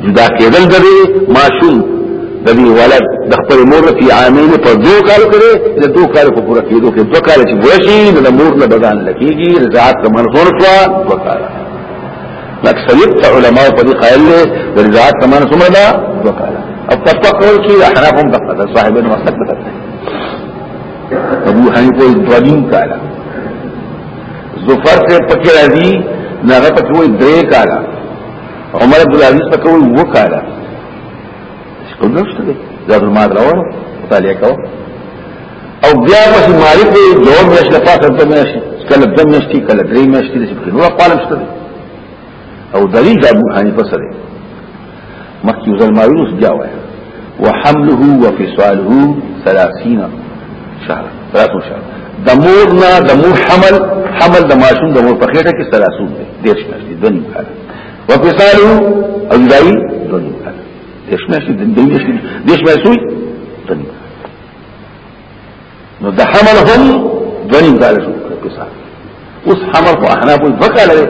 جدا کېدل د ماشوم د دې ولد د خپل مور په عامل په دوه کال کې د دوه کال په پوره کېدو کې دوه کال چې ورشي د مور نه بدن لکېږي رضاعت د منصور شو دوه کال اکثریت ته علماء په دې قائل دي د رضاعت تمانه څومره ده وکاله او په تقول کې احناف هم دغه ده صاحبین مسلک ده ابو حنیفه دریم کاله ظفر سے پکې راځي ناغه پکې وې درې کاله عمر عبد العزيز پکې وې و کاله څه کوم څه ده دا ما دراو مطالعه کوو او بیا پس مالک دی دوه میاشت له پاسه دوه میاشت کله دوه میاشت کله درې میاشت دې په نور قالم شته او دلیل د ابو حنیفه سره مخکې ځل ما ویلوس بیا وای وحمله وفصاله 30 شهر 30 شهر د مور نه د مور حمل حمل د ماشوم د مور په خېټه کې 30 دی دیش میاشت دوه نیم کال وفصاله او دای دوه نیم کال دیش میاشت دیش میاشت دوه نیم نو د حمل هم دونیم کال شو کسا اوس حمل خو احناف وکړه لري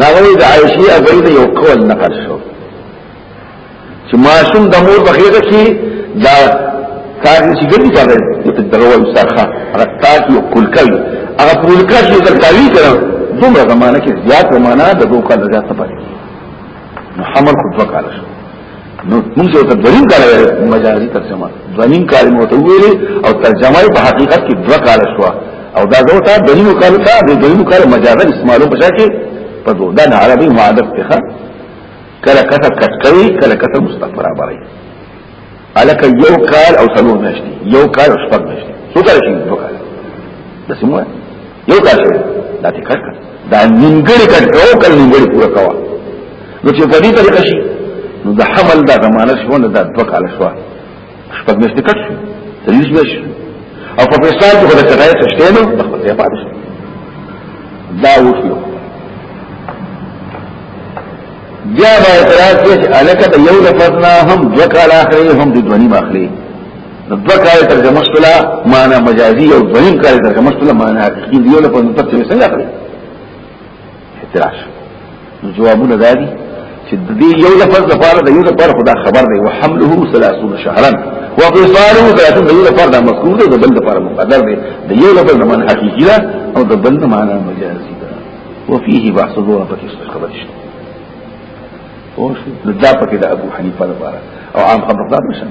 دا غوي د عائشې ابي د یو قول نقل شو چې ماشوم د مور په خېټه کې دا کار چې ګرځي کار دی ته دغه وایي سرخه هغه تاج یو کلکل هغه کلکل چې د تاوی کړو دومره زمانہ کې زیات زمانہ د دوه کال زیات پاتې محمد خود وکاله شو نو موږ یو ته دریم کال مجازي ترجمه دریم کال مو ته ویلې او ترجمه په حقیقت کې دوه کال شو او دا دوه ته دریم کال ته د دریم کال مجازي استعمالو په شکل په دوه دا عربي معادف ته کله کته کټکړي کله کته مستقبل برابرې الک یو کال او سلو نشتی یو کال او شپږ نشتی څو کال شي دوه کال د سیمه یو کار شوی دا ته کړ دا نیمګړی کړ او کړ نیمګړی پورا کوا نو چې په دې طریقه شي نو د حمل دا زمانه شو نه دا دوه کال شو شپږ میاشتې کټ شو تریس میاشتې او په پاکستان کې خدای کټای څه شته نو په خپل پاتې شو دا وشو بیا به اعتراض کې الکه د یو لفظ نه هم دوه کال اخري هم د دوه نیم اخري دو کاری ترجمه شولا مانا مجازی او دویم کاری ترجمه شولا مانا حقیقی دیو لپا نطب چوی سنگا کری احتراش نو جوابونه دادی چې دې یو لفظ د پاره د یو د پاره خدا خبر دی وحمله 30 شهرا وفصاله 30 د یو د پاره د مذکور دی د بل د پاره مقدر دی د یو لفظ د معنی حقیقي ده او د بل د معنی مجازي ده وفيه بحث دوه پکې خبر شته او دا پکې د ابو حنیفه لپاره او عام خبردار نشم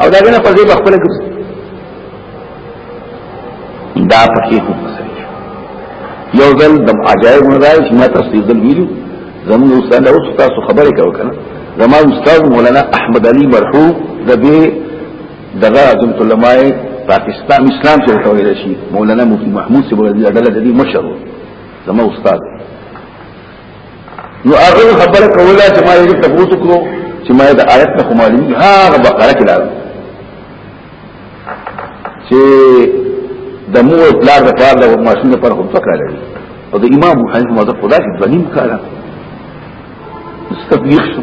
او دا غنه په دې په خپل ګرځي دا پکې هم یو ځل د عجایب نه راځي چې ما تاسو دې ځل ویلو زموږ استاد له استاد خبرې کاوه کنه زما استاد مولانا احمد علي مرحوم د دې دغه عظمت علماء پاکستان اسلام چې ویل شي مولانا مفتی محمود سیبل د دې مشر زما استاد نو هغه خبره کوله چې ما یې تبوت کړو چې ما د آیت نه معلوم هغه بقره کې لاله چې د مو پلار د پلار د ماشوم پر هم فکر لري او د امام حنیفه مذهب خدا کې ځنیم کاله استفیق شو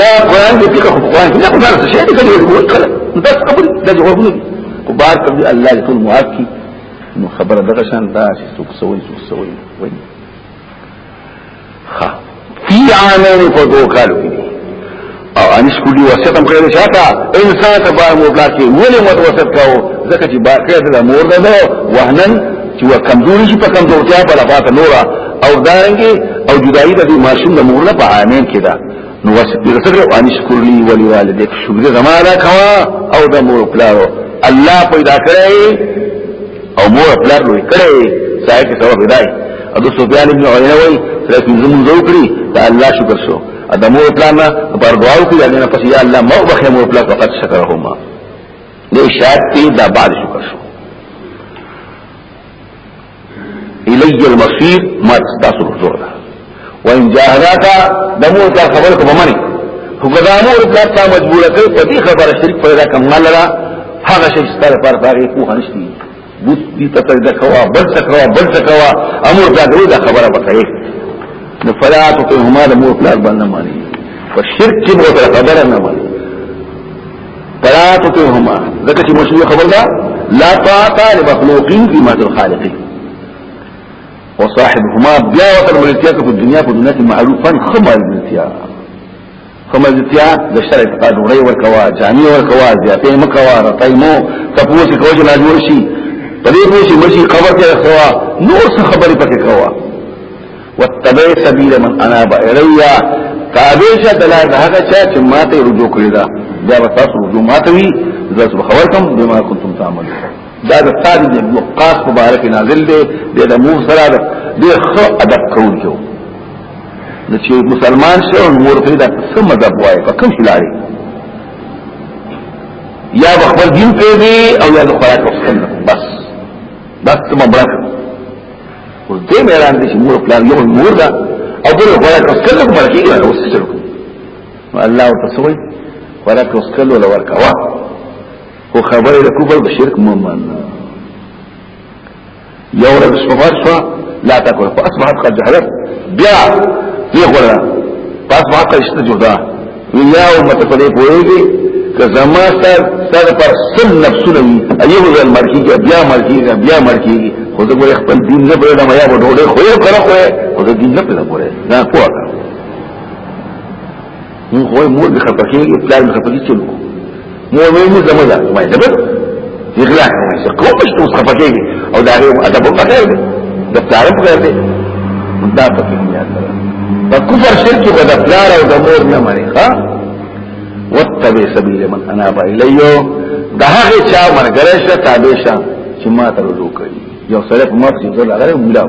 یا قرآن کې څه خو قرآن کې نه قرآن څه شي دې کوي ورو کړه بس قبول د جوابونه دي کو بار ته الله دې ټول معاف کړي نو خبره دغه شان دا چې څوک سوي څوک سوي وایي ها فی عامین کو دو کالو کې او ان سکولی وصیت هم کړی شاته انسان ته بار مور بلار کې ولې مت وصیت کاو ځکه چې بار کړی د مور نه ده وهنن چې و کمزوري شي په کمزورتیا په لپاره نورا او دارنګي او جدایي د ماشوم د مور نه په عامین کې ده نو وسره ان شکر لي ولي والديك شکر زمانہ کوا او د مور پلارو الله پیدا کړی او مور پلار لوی کړی ځای کې ثواب دی او د سفیان ابن عینه وای لکه زمون زو کړی ته الله شکر شو د مور پلار نه پر دعا وکړي الله پس یا الله مو بخې مور پلار فقط شکرهما دې شاد دې د بعد شکر شو الی المصیر ما تاسو حضور ده وان جاهداک دمو کا خبر کو بمنی حکمانو رب تا مجبور کړ په دې خبره شرک پیدا کمل را هغه شي ستر پر باغې په هنشتي بوت دې ته پیدا کوا بل څه کوا بل څه کوا امر دا دې خبره وکړي نو فلا تطعهما دمو پلاک باندې مانی په شرک کې مو خبره نه مانی فلا تطعهما ذکر چې مشروع خبر ده لا طاعت لمخلوقين في ما الخالق وصاحبهما بیا وتر ملتیا په دنیا په دنیا کې معروفا خمر ملتیا خمر ملتیا د شرع اعتقاد ورې ورکوا جامع ورکوا زیاتې مکوا رتایمو تپوس کوج نه جوړ شي په دې کې چې مشي خبر کې رسوا نور څه خبرې پکې کوا واتبع سبیل من اناب الیا تابع شه دلار ده هغه چا چې ماته رجوع کړی دا بیا به تاسو رجوع ماته وي زه به خبر کوم بما کنتم تعملون دا د قاضي د وقاص مبارک نازل دی د مو سره د دې خو ادب کول جو د چې مسلمان شه او مور ته دا سم ادب وای په کوم شلاري یا خپل دین پیږي او یا د خوراک وسنه بس بس مبارک او دې مېران دي چې مور پلان یو مور ده او بل غواړي اوس کله کوم راکې نه اوس څه کوم الله تسوي ولکه اوس کله ولا ورکوا خو خبره د کوبل د شرک ممن یو ورځ صفات شو لا تاكل فاصبحت قد جهلت بیا دی غره فاصبحت قد اشتجرها ویا او مت په دې پوهیږي که زما سر پر سل نفسونه وي ایو ځل مرکی کې بیا مرکی کې بیا مرکی کې خو زه ګورې خپل دین نه پرې ما یا به ډوډۍ خو یې کړه خو خو زه دین نه پرې پورې نه کوه مون خو مور دې خپکیږي پلان خپکیږي چلو مؤمن زموږ ده ما ده بس يغلا ماشي قوم مش توصف فيه او ده هو ادب غير ده بتعرف غير ده ده فكر يا ترى فكفر شرك بدا بلار او ده مور نه مری ها واتبع سبيل من انا با اليو ده هغه چا مرګره شه تابع شه چې ما ته رجوع کوي یو سره په مخ کې ځل هغه ولاو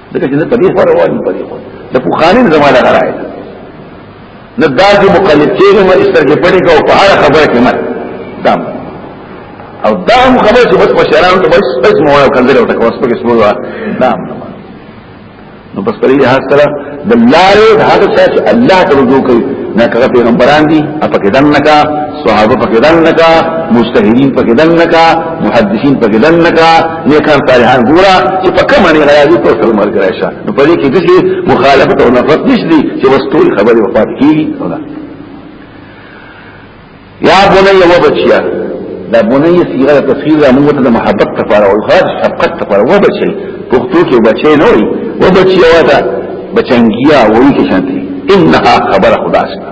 دغه چې په دې خو روان په دې خو د بخاری زمانه راځي نه دا چې مقلد کېږي ما استرګې پټې کو په هر خبره کې مر دام او دا هم خبره چې بس مشران ته بس بس مو یو کندل او تکوس په کې سمولا دام نو بس پرې له سره د لارې هغه چې الله ته رجوع کوي نه کړه پیغمبران دي اپا کې دن نه کا صحابه پکې دن نکا مجتهدین پکې دن نکا محدثین پکې دن نکا نیکان صالحان ګورا چې په کومه نه راځي په سر مرګ راشه نو په دې کې د مخالفت او نفرت نشدي چې بس ټول خبرې وفات کیږي یا بني و بچیا دا بني صيغه تفسیر دا موږ ته د محبت لپاره او خاص شفقت لپاره و بچي پښتو کې بچي نه وي و بچیا وتا بچنګیا وایي کې شانتي انها خبر خدا څخه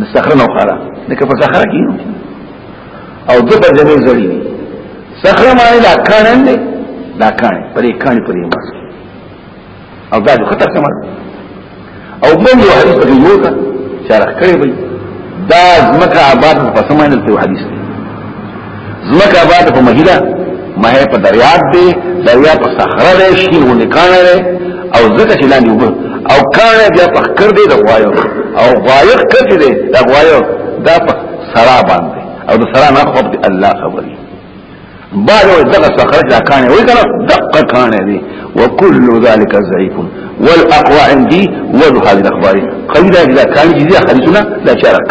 د صخره نو خارا لکه په صخره کې او د په جمع زړی دي صخره معنی دا کانن دي دا کان پرې کان پرې ما او دا خطر کمال او بل یو حدیث په یو کا شارح کړی وي دا زمکه آباد په سمانه ته حدیث دی زمکه آباد په مهیده مه په دریاب دی دریاب په صخره دی شین غونډې کانه دی او ځکه چې لاندې وبه او کانه بیا په کړ دی د غوایو او غوایو کړ دی د غوایو دا په سرا باندې او د سرا نه خو دی الله خبري بعد وي دغه صخره چې کانه وي کنه دقه کانه دی وكل ذلك ضعيف والاقوى عندي وذو هذه الاخبار قليلا اذا كان جزيه حديثنا لا شارك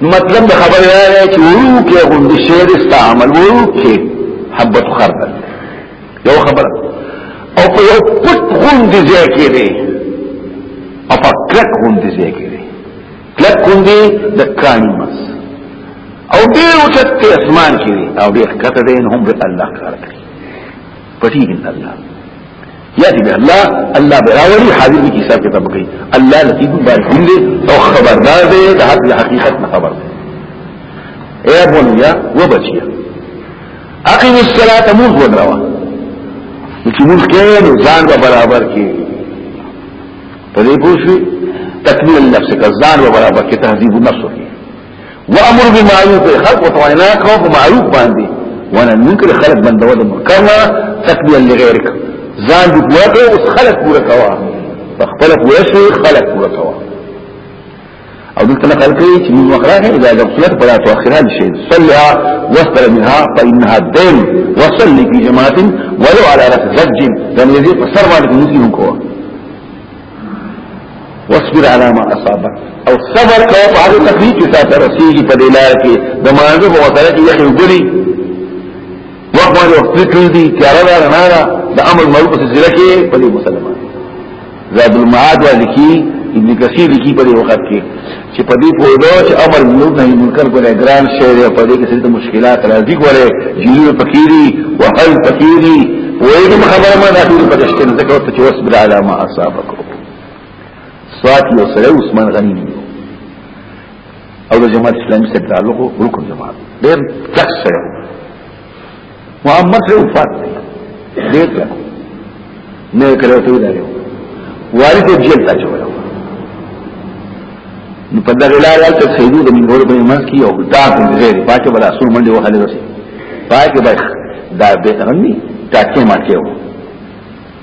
نو مطلب د خبرې دا دی چې ورو کې غوند شی د استعمال ورو کې حبت خردل یو خبره او په یو پټ غوند ځای کې دی او په کلک غوند ځای کې دی کلک غوند د کانی مس او دې اوچت کې اسمان کې او دې کته دې هم به الله کار کوي پټیږي الله یادی به الله الله براولی حاضر کی حساب کتاب کوي الله لطیف بارکون دې او خبردار دې د حق حقیقت نه خبر دې اے بنیا و بچیا اقیم الصلاة موز ونروا نچی موز کئی نو زان با برابر کی پدې پوښوي تکمیل نفس کا ځان و برابر کې تهذیب النفس وامر بالمعروف خلق وطعنا خوف معروف باندې وانا منکر خلق بنده ود منکرنا تقبل لغيرك ځان دې پوهه او خلق پوره کوا خپل پوهه شي خلق پوره کوا او دلته نقل کوي چې من وقراها اذا جبت فلا تؤخرها لشيء صلها واستر منها فانها الدين وصل في جماعه ولو على راس زج لم يزيد فسر ما لك مسلم كوا واصبر على ما اصابك او صبر کو په هغه تکلیف کې ساته رسیږي په دلار کې د مانزه په وسره کې یخي وګړي وخت باندې وخت کړی دي کاره دا نه دا د امر معروف په سلسله کې په دې مسلمان زاد المعاد ولکی ابن کثیر لکی په دې وخت کې چې په دې پوهه چې امر بالمعروف نهي عن منکر کوله ګران شی دی په دې کې څه مشکلات راځي کوله جیلو فقيري وهل فقيري وایي خبره ما نه ټول په دشتن ځکه ورته چې وسب على ما اصابكم سوات یو سره عثمان غنی دی او د جماعت اسلامي سره تعلق ورکو جماعت ډېر تخصص محمد سے وفات دیت لکو نوے کرو تو دارے والی تو جیل تا چوڑا نو په دغه لار یال ته سیدو د منګور په منځ کې یو دا کوم غیر پاکه بل اصول منډه وهلې وسی پاکه بس دا به تغنی ټاکه ماټیو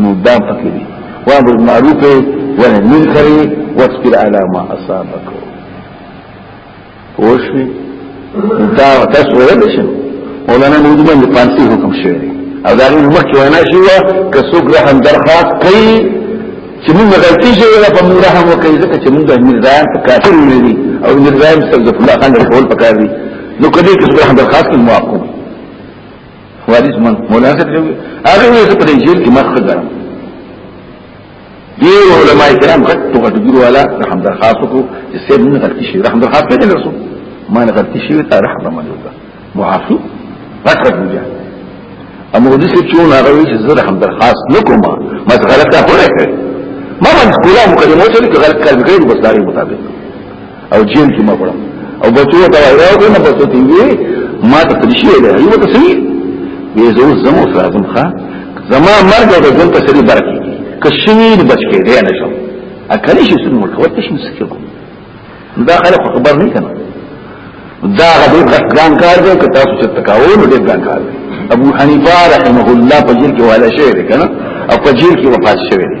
نو دا پکې دي وامر معروف ونه منکري واصبر على ما اصابك وشي دا تاسو ویل شي مولانا موجود باندې پانسي حکم شوی او دا غیر مخکې وینا شي که څوک رحم درخوا کوي چې موږ غلطي شي ولا په موږ رحم وکړي ځکه چې موږ مرزان په کافر نه دي او مرزان سره د الله خان رسول پکار دي نو کله چې رحم درخواست موافق وارث من مولا څه کوي هغه وې په دې جیل کې مخ ګرم دی علماء کرام غټ تو غټ ګرو والا رحم در خاص کو چې سید نه غلطي شي رحم در خاص نه درسو ما نه غلطي شي ته رحم ما نه وکړه معافي غټ غټ دی امو دې څه چون هغه وې چې زه رحم در خاص نکوم ما غلطه هره کړې ما من کوله مقدمه چې غلط کار وکړي بس داري مطابق او جیل کې ما کړم او بچو ته راغو نه بچو ته وی ما ته تلشي له یو ته سي به زو زمو سره زم ښا زما مرګ د ژوند په سری برکې کښین بچ کې دی نه شو اکلی شي سن ملک ورته شم سکه کوم دا خلک خبر نه کنه دا غدي غټان کار دی که تاسو چې تکاو نو دې ګان کار دی ابو حنیفه رحمه الله په جیل کې والا شوی دی کنه او په جیل کې وفات شوی دی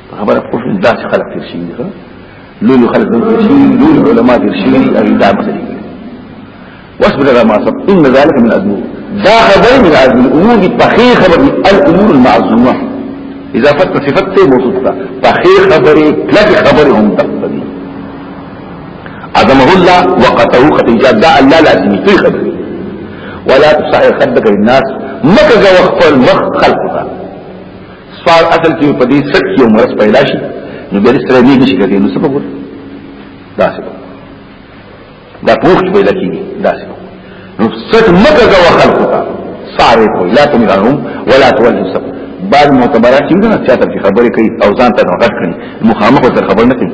خبره پوښتنه شوې دا چې خلک تیر شي دي لوی خلک تیر شي لوی علما تیر شي او دا مسلې واصبر على ما صبر ان ذلك من الامور دا خبر من الامور دي پخې خبر الامور المعزومه اذا فت صفت موصوف ده پخې خبرې کله خبرې هم تقبلي عظمه الله وقته خديجه دا الله لازمي في خبرې ولا تصحي خدك للناس مکه وقفل مخ خلقها سوال اصل کې په دې سټ کې مرز پیدا شي نو بل سره دې نشي کېدای نو سبب دا سبب دا پوښت پیدا کیږي دا سبب نو سټ مکه کا خلق کا سارے کوئی لا تم غنوم ولا تولوا سب بعد معتبرات چې نه چاته چې خبرې کوي او ځان ته غټ کړي مخامخ ته خبر نه کوي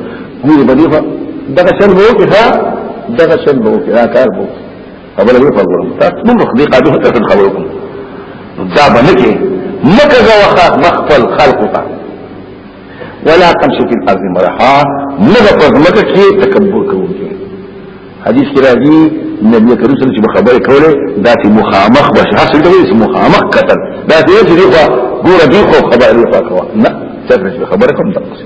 ګوري بدیفه دغه شل وو کې ها دغه شل وو کې دا کار وو خبر یو خبر تاسو نو مخ دې قاعده ته خبرکم دا باندې کې مکه زوخه مخفل خلق تا ولا تمشي في الارض مرحا مغه په مکه کې تکبر کوونکی حدیث کې راځي نبی کریم صلی الله علیه وسلم خبره کوله دا چې مخامخ بش حاصل دی چې مخامخ قتل دا دې چې دی خو ګور دی خو خبره نه کوي نه څه خبره کوم تاسو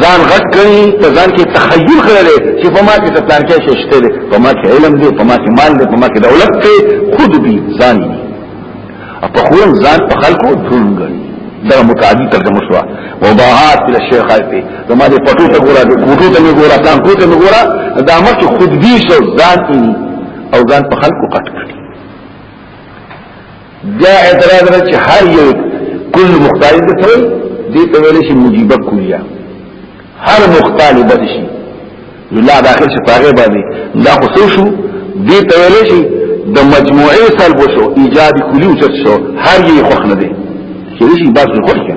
ځان غټ کړي ته ځان کې تخیل کړل چې په ما کې څه پلان کې شته دي په ما کې علم دي په ما کې مال دي په ما کې دولت دي خود دي ځان دي په خورم ځان په خلکو ټولګي دا متعدی ترجمه شو وضاحات الى الشيخ خالفي زما دې پټو ته ګورا دې ګوټو ته ګورا پلان کو ته ګورا دا مکه خود دي شو ذاتي او ځان په خلکو قټ کړي بیا اعتراض را چې هر یو کل مختلف ته وي دې ته ویل شي موجبه کلیه هر مختلف بد شي لا داخل شي پاګه باندې دا خو شو دې ته ویل شي د مجموعي سلب شو ایجاد کلی او شو هر یو خوښ نه دي چې شي بس خوښ کړي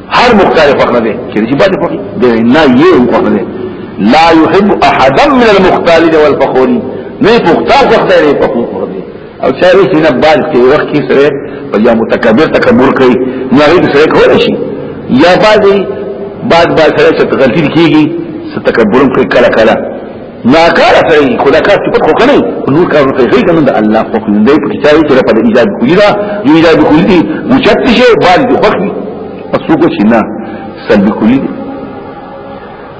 هر مختار فخر دے چلی چی باتی فخر دے نا یہ فخر دے لا يحب احدا من المختالين والفخورين نه مختار فخر دے فخر دے او چاہے سینا باز کے وقت کی سرے و یا متکبر تکبر کئی ناغید سرے کولا شی یا بازی باز باز سرے چا تغلطی کیگی ستکبرم کئی کلا کلا ناکاره سړی خو دا کار صفت خو کړی نور کار کوي هیڅ نه د الله حکم دی په کتاب کې په ایجاد کوي دا یو ایجاد کوي دی مچت شي بال دی خو کی پسو کو شینا سلبي کوي دی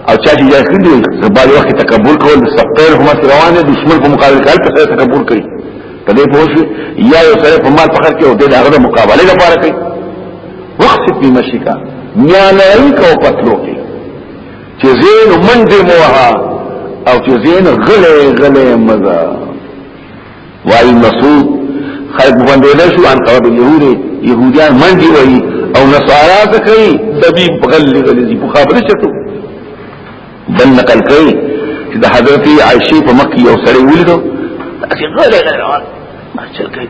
او چا چې جاهل دی زبال وخت تکبر کول د سپیر هم روان دي دشمن په مقابل کې هلته سره تکبر کوي په دې پوه شي یا یو سره په مال فخر کې او د هغه مقابله لپاره کوي وخت په مشي کا میانه کو پتلو کې چې زین منډه موها او چې زین غلې غلې مزه وای مسعود خلق باندې نه شو ان قرب اليهودي يهوديان منډي وای او نصارا څه کوي دبي غلې غلې دي په خبره چتو بل نقل کوي چې د حضرت عائشه په مکه یو سړی ولیدو چې غلې غلې ما چل کوي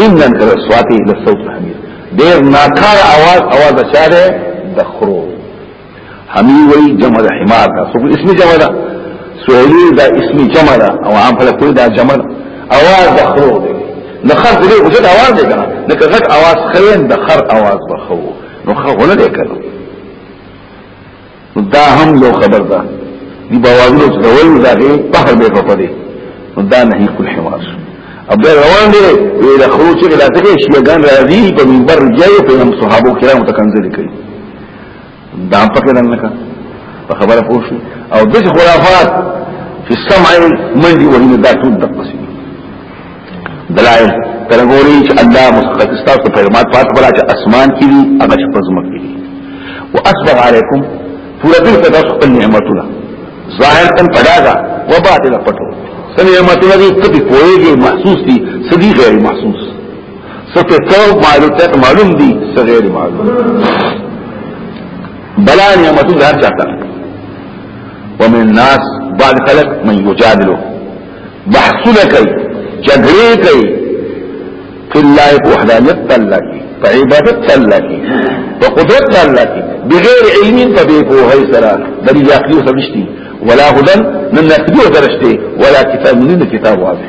ان انت الصواتي للصوت الحميد دیر ناکار آواز آواز اشاره دخرو حمی وی جمع دا حمار دا سو اسم جمع دا سویلی دا اسم جمع دا او عام فلا کوئی دا جمع دا آواز دخرو دی نخر دلی وجد آواز دی کنا نکا غٹ آواز خیین دخر آواز بخو نخر غنه دی کنا دا هم یو خبر ده دی بوادرو چې ډول دغه بحر به په پدې دا نه هیڅ کل حوار اب دا روان دی ویل خروج کې لاته کې شیګان راځي په منبر جاي په هم صحابه کرام ته کنځل کوي دا پکې نه لکه په خبره پوه شو او د خرافات فی السمع من دی وهي دا ټول د پسې دلائل ترغوری چې الله مسخر استاو ته پیغامات پات برا چې اسمان کې دي هغه چې پزمک دي واسبغ علیکم پورا دې ته تاسو خپل نعمتونه ظاهر تن پداګه و باطل پټو سن نعمتونه دې ته کویږي محسوس دي سدي غیر محسوس سته تو معلومات معلوم دي غیر معلوم بلا نعمتونه هر چاته ومن الناس بعد خلق من يجادلو بحثونه کوي جګړې کوي په الله په وحدانیت الله کې په عبادت الله کې په قدرت الله کې بغیر علم په بے پوهه سره د دې عقلي سره نشتی ولا هدن من نقدو درشته ولا کتاب من کتاب واضح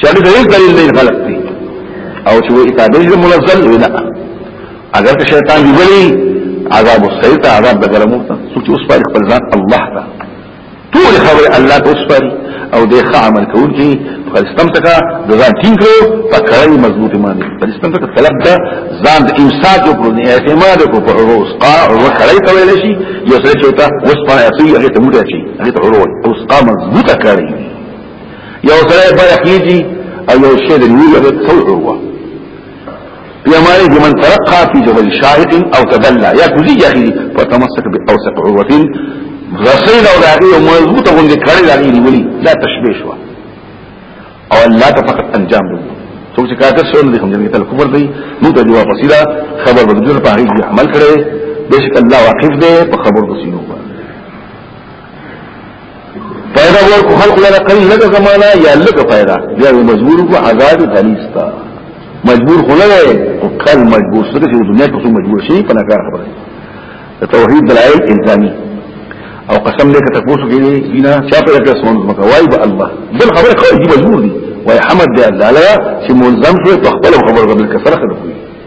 چاړي دې دلیل نه غلط دي او چې وې تعبیر دې منزل ولا اگر که شیطان دی ولی عذاب السیط عذاب د ګرمو ته څوک اوس پاره خپل ځان الله ته ټول خبر الله ته اوس پاره او دې ښه عمل کوون چې خپلستم تکا د ځان ټینګ کړو په کړی مضبوطی باندې خپلستم تکا طلب ده ځان د امساک او پرونی اعتماد کو په روز قا او کړی ته ویل شي یو سره چې تا اوس پاره اسی هغه ته موټی شي هغه ته ورو اوس قا مضبوطه کړی یو سره په خېږي او یو شی د نیو به څور وروه پیامارې د من ترقا فی جبل شاهق او تدلى یا کوزي یخي فتمسک باوسق عروه رسول او داغي او مضبوط غوندې کړی داغي نیولي لا تشبیه شو او الله ته فقط انجام دی څوک چې کاکر شول دي هم دې تل کفر دی نو د جواب وسیله خبر بدل په هغه عمل کړي بشک الله واقف دی په خبر د سینو باندې پیدا ورکو خلق لنا قلیل لگا زمانا یا لگا پیدا یا مجبور کو عذاب غلیستا مجبور خلا ہے تو کل مجبور سکر چیز دنیا کسو مجبور شئی پناکار خبر ہے توحید دلائل انسانی او قسم لے کا تکوسو کی دینا چاپے رکھے سمان دمکا وائی با اللہ بل خبر خبر دی مجبور دی وائی حمد دی اللہ لگا چی ملزم شوئے تو اخبر خبر قبل کسر خبر ہوئی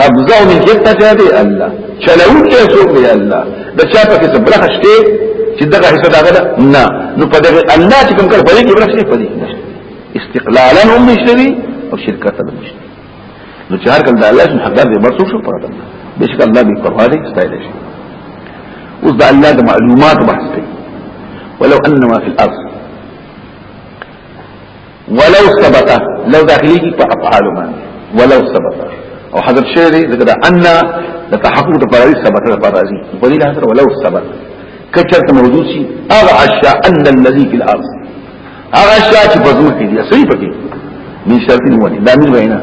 قبضه او ملکیت ته چا دی الله چلو کې څوک دی الله د چا په کې څه برخه شته چې دغه حصہ دغه نه نو په دغه الله چې کوم کار پرې کې برخه شته پدې نشته استقلالا هم نشته او شرکت هم نشته نو چې هر کله د الله څخه حقدار دی مرسو شو پر الله بشک الله به پروا دی ستایل شي اوس د الله د معلومات بحث کوي ولو انما في الارض ولو ثبت لو داخلي کی په افعال باندې ولو ثبت او حذف شوی دی ذکر ان د تحقق د پرازي ثبت د پرازي په دې لحاظ ولو ثبت کچرت موجود شي اغه اشیاء ان الذي في الارض اغه اشیاء چې په ځمکه دي اصلي پکې من شرط ونی دا مين وینا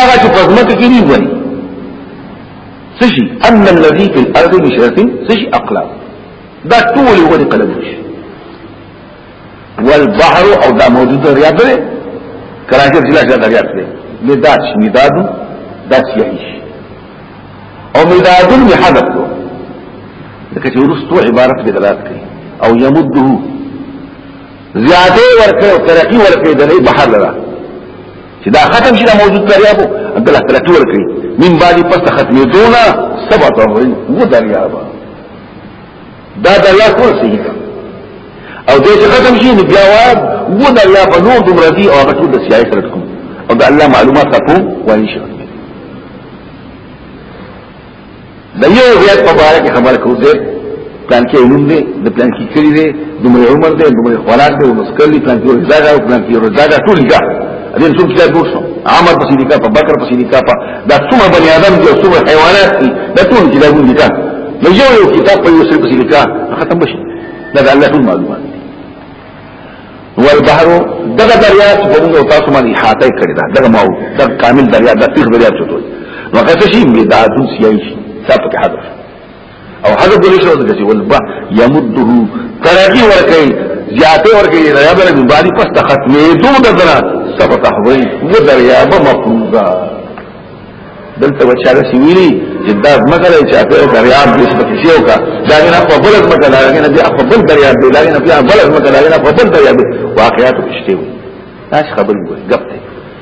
اغه چې په ځمکه کې دي ونی سشي ان الذي في الارض من شرط سشي اقلام دا ټول ونی قلم شي والبحر او دا موجود دریا ده کراچی کې لا دریا ده مداد مداد دا سیاهیش او مداد می حدث کو لکه چې ورستو عبارت به دلالت کوي او يمده زیاده ورکه او ترقی ورکه د بحر لرا چې دا ختم شي دا موجود دریا بو عبد الله ترقی ورکه من بعد پس ختمې دونه سبا ته وایي و دریا بو دا د الله ټول صحیح ده او دې چې ختم شي نو بیا وایي و د الله په نور دومره دي او هغه ټول د سیاست سره کوم او د الله معلومات تاسو وایي شي د یو زیات په اړه کې خبره کوو زه پلان کې علم دی د پلان کې کړی دی دومره عمر دی دومره خوراک دی مسکل دی پلان کې ورزګا او پلان کې ورزګا ټول ځای دې څوک چې دوه عمر پسې لیکا په بکر پسې لیکا په دا څومره بني آدم دي څومره حیوانات دي دا ټول کتابونه دي کا نو یو یو کتاب په یو سر پسې لیکا ختم بشي دا د الله ټول معلومات دي والبحر دغه دریا چې په موږ تاسو باندې حاته کړی دا دغه ماو دا کامل دریا د تیغ دریا چوتوي وقت شي مدادون سیایي شي ثابت حاضر او هغه د لښو د چې ولبا يمده ترقي ورکي زیاته ورکي یا بل من بعد پس ختمې دوه دزرا سب تحوي ودریا بمفروزا دلته بچاره سیویلی چې دا مکل چې په دریاب دې څه کې شو کا دا نه په بل مکل دا نه بیا په بل دریاب دې دا نه بیا بل مکل دا نه په بل دریاب واقعیات شته تاسو خبرې وایي غپ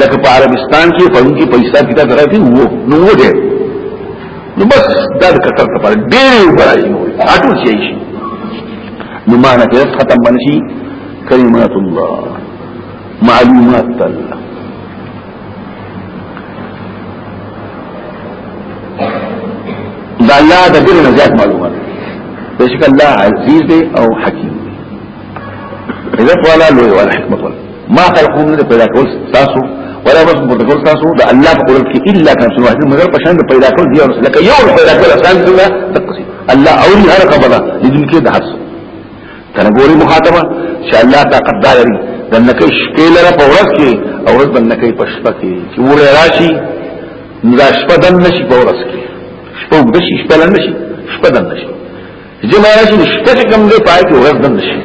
لکه په عربستان کې په دې پیسې کې تا راځي وو نو وو دې نو بس دا د کتر په اړه ډېر وایي نو اټو شي شي نو ما نه کړ ختم بنشي کلمات الله معلومات الله دا الله د دې نه زیات معلومات بشک الله عزیز او حکیم عزت والا لوی والا حکمت والا ما خلقهم نه پیدا کول تاسو ولا بس پیدا کول تاسو دا الله په قدرت کې الا کم سن واحد مگر په شان پیدا کول دی لکه یو پیدا کول آسان څنګه تقسیم الله اوري هر خبره لیدل کې د حس کنه ګوري مخاطبه چې الله طاقت دا لري د نکې شپې لره په ورځ کې او ورځ د نکې په شپه کې چې ور راشي نو دا شپه د نشي په ورځ کې شپه وګد شي شپه لنشي شپه د نشي جمع راشي شپه چې کوم دی پای کې ورځ دن شي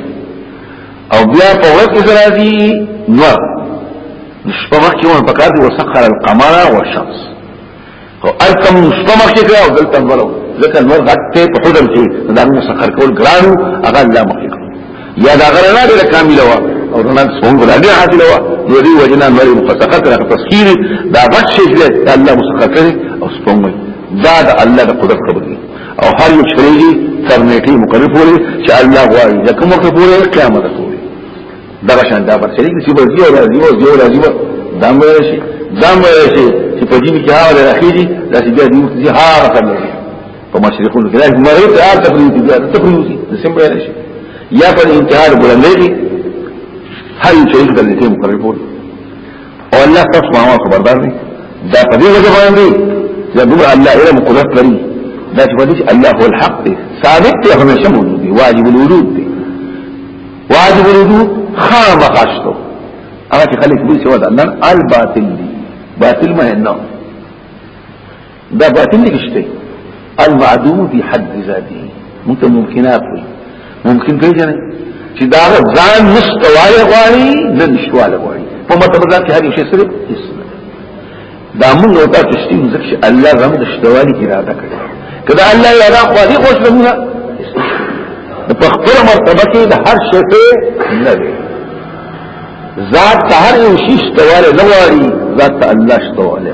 او بیا په ورځ کې سره دي نور شپه مخکې ونه پکار دي وسخر القمر والشمس او الکم شپه مخکې کړه او دلته ولو ځکه نور غټ ته په حضور کې دا موږ سخر کول ګران هغه الله مخکې یا دا غرنا ډېر کامل و او رنا څنګه دا ډېر حاصل و نو دی وجنا نور مخصصه تر تفسیر دا غټ شي چې الله مسخر کړي او څنګه دا د الله د قدرت خبرې او حال چلیږي تر نیټه مقرر پورې چې الله غواړي دا کومه پورې قیامت پورې دا شان دا پر چلیږي چې به یو راځي او یو راځي دا مې شي دا مې شي چې په دې کې هغه راخېږي دا چې بیا دې چې هغه کړل په مشرقونو کې راځي مری ته آل تفریوتی بیا تفریوتی د سم بیان شي یا پر انتحار بلندې هر یو چې د نیټه مقرر پورې او الله تاسو ما خبردار دی دا په دې وجه باندې چې دوی الله علم قدرت لري دا چې ودی الله هو الحق دی ثابت دی همیشه موجود دی واجب الوجود دی واجب الوجود خامخشتو هغه چې خلک دوی سوا ده نن الباطل دی باطل مه نه دا باطل نشته المعدوم في حد ذاته ممكن ممکنات وي ممکن پیژنې چې دا ځان نشټواله غواړي نه نشټواله غواړي په مطلب دا چې هر یو شی سره اسلام دا موږ او تاسو چې موږ چې الله زموږ د شټوالي اراده کړې کله الله اراده خو دې خوښ لمونه په خپل مرتبه کې د هر شی ته نه دی ذات هر یو شی شټواله نه غواړي ذات الله شټواله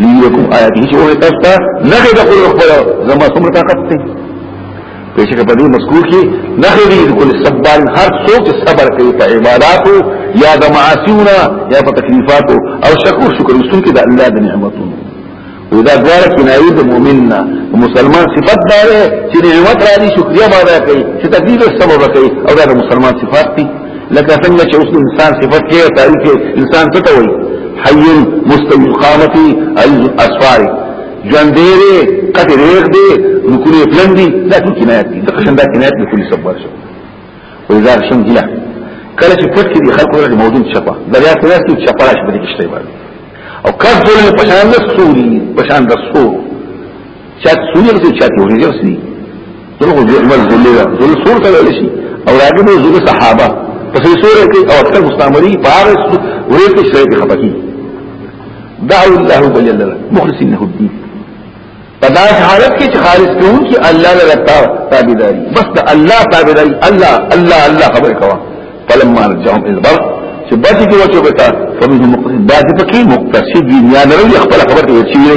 لیکم آیاتی چې وې تاسو ته نه دې د خپل خپل زما څومره طاقت دی پېښه کې په دې مذکور کې نه دې د کل صبر هر څوک صبر کوي په عبادتو یا د معاصیونه یا په تکلیفاتو او شکر شکر مستون کې د الله د نعمتونو ودا دوار کنایو د مؤمننا مسلمان صفت دار چې نعمت را دي شکریا باندې کوي چې تکلیف سبب کوي او دا د مسلمان صفات دي لکه څنګه چې اوس انسان صفت کې تعریف انسان څه ته وایي حي مستوي قامتي الاسفار جون دې کته دې دې نو کلی پلان دي دا ټول کنایات دي دا څنګه کنایات دي کلی صبر شو او اذا شم ګلا کله چې پټ کې دي خلکو له موجود شپه دا یا څه څه شپه راځي په دې کې شته او کار ټول په شان د سوري په شان د سوري چا سوري رسي چا توري رسي دغه جمل ذل ده ذل سور ته ویل شي او راګه به ذل صحابه پس سور کې او اکثر مستعمري بارس ورته شوی کې خپکی دعوا الله بل الله مخلصين له الدين پدا حالت کې خالص کوم چې الله له تابعداري بس د الله تابعداري الله الله الله خبر کوا فلما رجعهم الى البر چې بچ کې وچو بتا فمنهم مقتصد دا چې پکې مقتصد دي نه لري خپل خبر ته وچی نه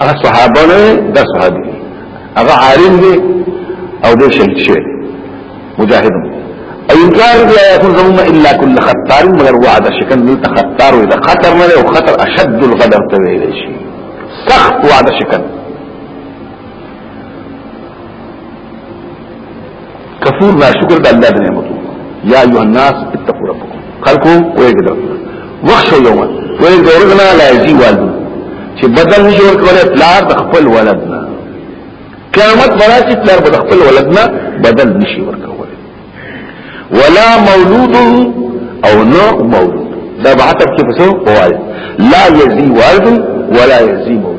هغه صحابه نه د صحابي هغه عالم دی او د شهید شه مجاهد او انکار دی یکون زموږ الا کل خطار مگر وعده شکن دل خطار او اذا خطر نه او خطر اشد الغدر ته ویل شي سخت وعده شکن کفور نا شکر د الله د نعمتو یا ایه الناس اتقوا ربکم خلقو ویګدر وخشو یوم ویګدر ورغنا لا یزی والد چې بدل نشي ورکول پلار د خپل ولدنا قیامت براسي پلار د خپل ولدنا بدل نشي ورکول ولا مولود او نو مولود دا بعتب کې پسو قواعد لا یزی والد ولا یزی مولود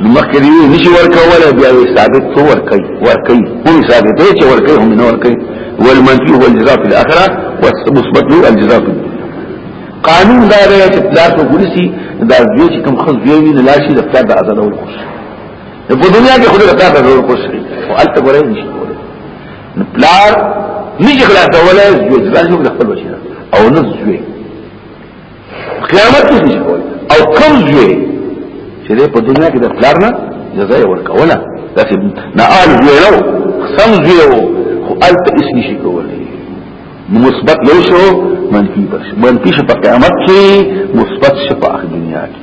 مخکې دی نشي ورکوله بیا یې ثابت تو ورکي ورکي هم ثابت دی چې ورکي هم نه ورکي والمنفي هو الجزاء في الاخره والمثبت له الجزاء في قانون دا دی چې پلار ته ګورسي دا یو چې کوم خص دی نه لاشي د پلار د آزاد او خوش په دنیا کې خود د پلار د آزاد او خوش او الته ګورې نشي کوله پلار نشي خلاصوله یو ځل خپل بشي او نه زوی قیامت نشي کول او کوم ځای چې په دنیا کې د پلار نه جزا یې ورکوله داسې نه آل ځای نو سم ځای وو خو هلته هېڅ نشي کولی مثبت یو شو منفي بل شو منفي شو په قیامت کې مثبت شو په دنیا کې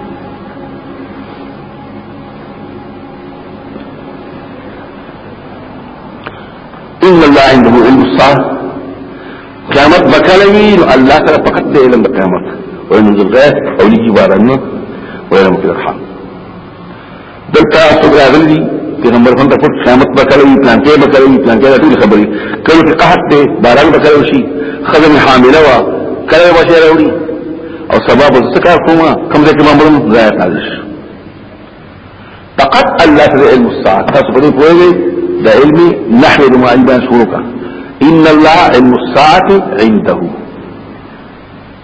ان الله عنده علم الصار قیامت بکلوی نو الله تعالی فقط دې علم قیامت وینزل غیر او لګي بارنه ویرم کې الحق دلته څوک راغلي دي پیغمبر خان ته پټ قیامت به کله وي پلانټې به کله وي پلانټې ټول خبرې کله چې قحط دی باران به کله شي خزم حامله وا کله به شي راوړي او سبب څه کار کوم کوم ځای کې مامورم ځای حاضر شي فقط الله في علم الساعه تاسو په دې پوهیږئ د علم نحو د معلم بیان شروع ان الله علم الساعه عنده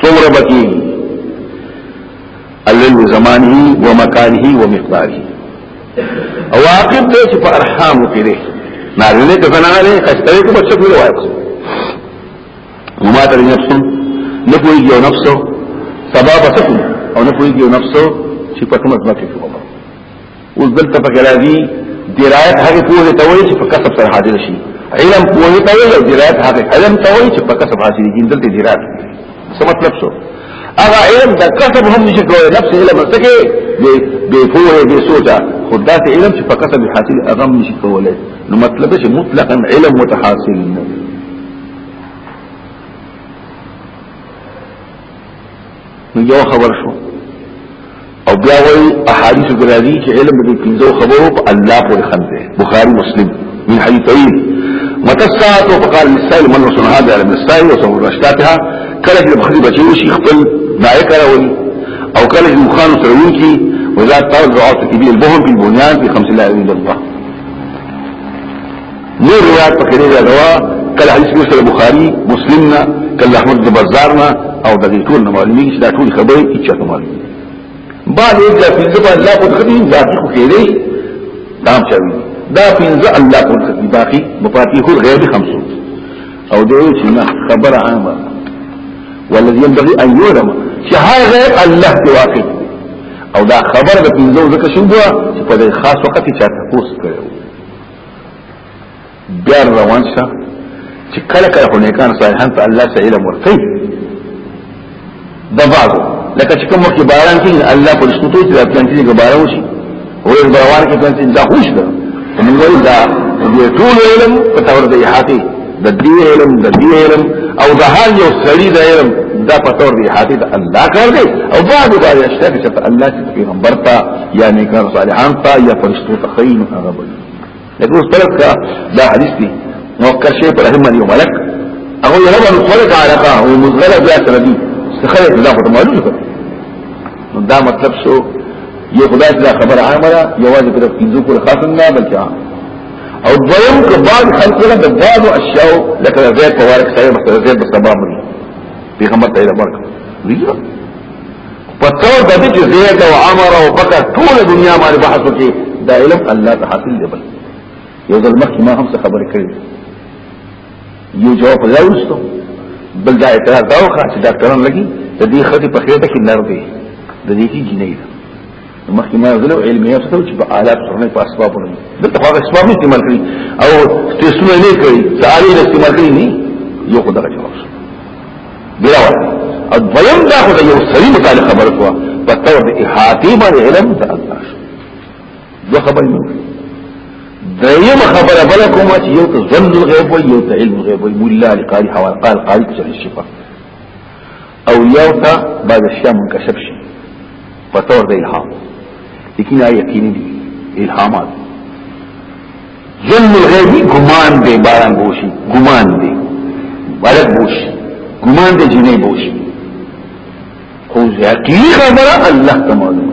څومره بکی الليل زمانه ومكانه ومقداره او عاقب دې چې په ارحام کې دې نارینه ته زنانه دې کښته کو بچو کې وایو وما تري نفس نه کوي یو نفس سبب تکو او نه کوي یو نفس چې په کومه ځمکه کې وو اوس دلته په راځي درایت هغه پوهه ته وایي چې په کسب سره حاضر شي علم پوهه ته وایي درایت هغه علم ته وایي چې په کسب حاصل کیږي دلته درایت څه مطلب شو هغه علم د کسب هم نشي کولای نفس علم څه کې به پوهه به سوچا خدا ته علم چې په کسب حاصل هغه نشي کولای نو مطلب چې مطلقاً علم متحاصل نه نو یو خبر شو او بیا وای احادیث ګرادی چې علم دې پینځو خبرو په الله پورې خنده بخاری مسلم من حدیث طویل متى الساعه فقال السائل من رسول هذا علم السائل وصور رشتاتها کله چې بخاری بچو شي خپل دای کراوي او کله چې مخان سره وکی وذات طرد او تکبیر البهم في البنيان في 50 لا اله الا الله نور روایت پکې نه دی دا کله حدیث کې سره بخاری مسلم نه کله احمد بن بازار نه او د دې ټول نه معلومي چې دا ټول خبرې هیڅ ته معلومه بعد یې د پنځه په الله کو خدي ذاتي کو کېږي دا چوي دا پنځه الله کو خدي باقي مفاتيح الغيب خمسه او دوی چې نه خبر عامه والذي ينبغي ان يعلم چې هغه الله دی واقع او دا خبر د پنځه ځکه شنو په خاص وخت کې چاته پوسټ کړو بیا روان شه چې کله کله خو نیکان صالحان ته الله سه علم ورکړي د بعضو لکه چې کوم کې باران کې الله پر شتوتو چې ځان کې باران وشي او د باران کې ځان کې دا خوش ده موږ وایو دا دې ټول علم په تور دی حاتی د دې علم د دې علم او د حال یو سړی د علم دا په تور دی حاتی د الله کار دی او بعد دا اشتاق چې الله چې پیغمبر ته یا نیکان صالحان ته یا فرشتو ته خیر هغه لکه اوس طرف کا دا حدیث دی موکر شیخ رحمه یو ملک هغه یو رب خلق علاقه او مزغله بیا سره دی سخره دا خو معلومه ده نو دا مطلب شو یو خدای دا خبر عامه ده یوازې پر پینځو کول خاص نه بلکې او دویم که بعض خلق له د بعض اشیاء لکه زید تبارک صاحب مثلا زید په سبب پیغمبر ته ورکړ ویل پتو د دې چې زید او عمر او بکر ټول دنیا باندې بحث وکړي دا علم الله ته حاصل دی بل یو ځل مخکې ما هم څه خبرې کړې یو جواب راوستو بل دا اعتراض دا وکړ چې ډاکټران لګي د دې خدي په خېټه کې نر دی د دې کې جنې ده مخکې ما غلو علميات ته چې په آلات سره نه په اسباب نه د تخوا اسباب نه استعمال کړی او تسونه نه کړی تعالی نه استعمال کړی نه یو خدای راځي بیا او دویم دا خو یو سړي متعلق خبره کوه په تور د احاطه باندې علم ته الله شو دوه خبرې نو دیم خبره بل کومه چې یو ته ظن الغیب او یو ته علم الغیب او مولا لقاری حوال قال قاری څه شي او یو تا بعض اشیاء منکشف شي په تور د الهام لیکن آیا یقیني دي الهامات ظلم الغیبی گمان دی باران بوشي گمان دی بلد بوشي گمان دی جنې بوشي خو یقیني خبره الله تعالی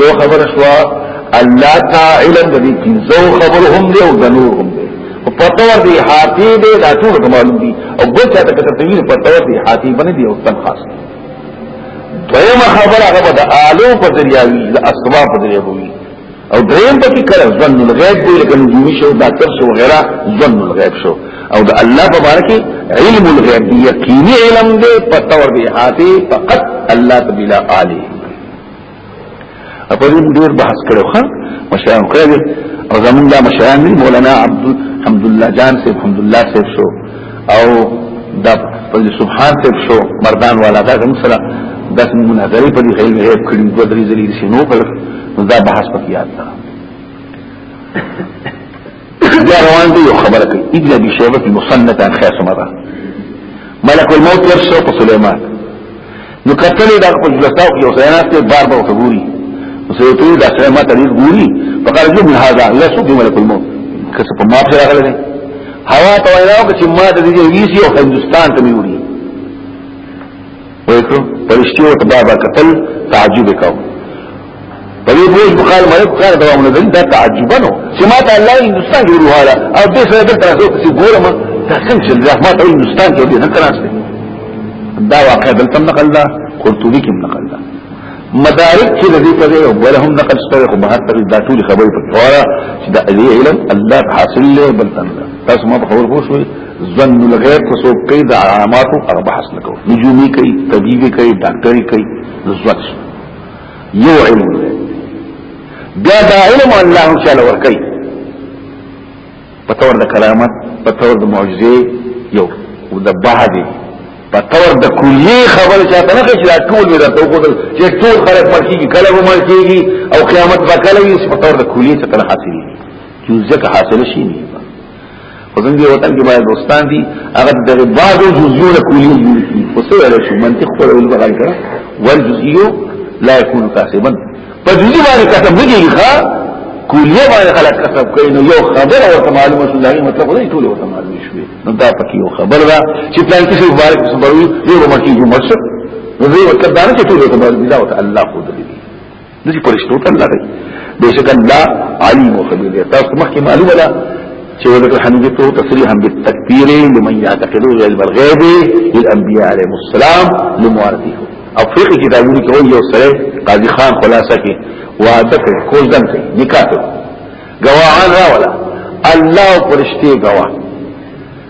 یو خبر شوا الله تعالی علم د دې پنځو خبر هم دی او د نور هم دی او پتو دی حاتی دی دا ټول معلوم دي او بل څه ته کتر دی پتو دی حاتی باندې دی او تن خاص دویمه خبره هغه د آلو په ذریعہ وی د اسباب په ذریعہ وی او دریم په کې کړه ظن الغیب دی لکه نجومی شو ډاکټر شو وغیرہ ظن الغیب شو او د الله په اړه کې علم الغیب دی یقیني علم دی په تور دی هاته فقط الله تبلا علی په دې ډیر بحث کړو ښا مشران کړل او زمونږه مشران مولانا عبد الحمد الله جان سے الحمد الله سے شو او دا په سبحان ته شو مردان والا دا کوم سره د مناظرې په دې غیل غیب کړي دوه درې ځلې چې نو کړ نو دا بحث په یاد ده بیا روان دی یو خبره کوي اجل بشیبه مصنفه خاصه مره ملک الموت يرسل سليمان نو کتلې دا په جلساو کې اوسه نه ته بار بار وګوري اوسه ته دا سره ما تدریس ګوري فقال جو من هذا لا سوق ملک الموت کس په ما سره راغله هوا ته وایو چې ما د دې ویسی او هندستان ته ویوري وایو پرشتو ته بار بار کتل تعجب وکاو په دې بوج بخار مې په کار دوام نه دي دا تعجبنو چې ما ته الله هندستان کې وروهاله او دې سره دلته راځو چې ګورم دا څنګه چې دا ما ته هندستان کې دې نه تراسته دا واقع دلته نقل دا قرطبي کې نقل دا مدارک چې د دې په دې او بل هم نقل ستوي خو بهر تر دا ټول خبرې په واره چې دا دې علم الله حاصل له بل تنده تاسو ما په خبر پوه شوي ظن الغیب کو سو کوي د علامات او اربع حاصل کو نجومي کوي طبيبي کوي ډاکټري کوي نزوت یو علم بیا دا علم الله هم چاله ورکي په تور د کرامت په تور د معجزې یو او د بعدي په تور د کلیه خبره چاته نه چې دا ټول مې راته وکړل چې ټول خلک مرکیږي کله به مرکیږي او قیامت به کله وي په تور د کلیه څخه حاصلې چې ځکه حاصل شي نه وزن دی وطن کې باید دوستان دي هغه د بعضو جزئیونه کلی دي خو څه ویل شو منطق خو له بغل کړه والجزئي لا يكون كاسبا په جزئي باندې کسب نه کیږي ښا کلی باندې خلک کسب کوي نو یو خبره ورته معلومه شو لغي مطلب دی ټول ورته معلومه شوې نو دا پکې یو خبر دا چې پلان کې څه مبارک څه بروي یو مکیږي مرشد نو دوی وکړه دا نه چې ټول ورته معلومه دا ته الله خو دې دي پرشتو ته الله دی بشک الله علیم او خبیر دی تاسو مخکې معلومه ده چې ولکه حمید ته تصریحا بالتکبیر لمن یعتقدو علم الغیب للانبیاء علیهم السلام لموارثه او فقه کتابونو کې وایي یو سره قاضي خان خلاصه کې وعده کوي کول دم کوي نکاح کوي گواهان راولا الله پرشتي گواه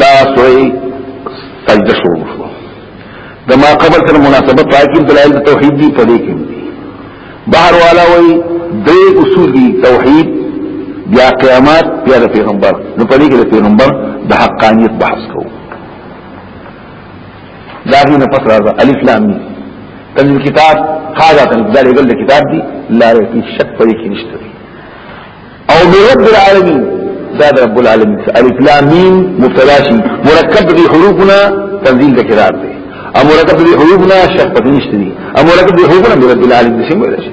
دا سوی سجده شروع شو د ما قبل سره مناسبت راکیم دلایل توحید دی په دې کې بهر والا وی درې اصول دي توحید بیا قیامت بیا د پیغمبر نو په دې کې د پیغمبر د حقانیت بحث کوو دا دې نه پس راځه الف لام میم تنزل کتاب هاذا تنزل ذلك الكتاب دي لا ريب شك په دې کې نشته او برب العالمین دا رب العالمین الف لام میم مبتدا شي مرکب دي حروفنا تنزيل د قرار دي او مرکب دي حروفنا شرط نشته دي او مرکب دي حروفنا برب العالمین شي ولا شي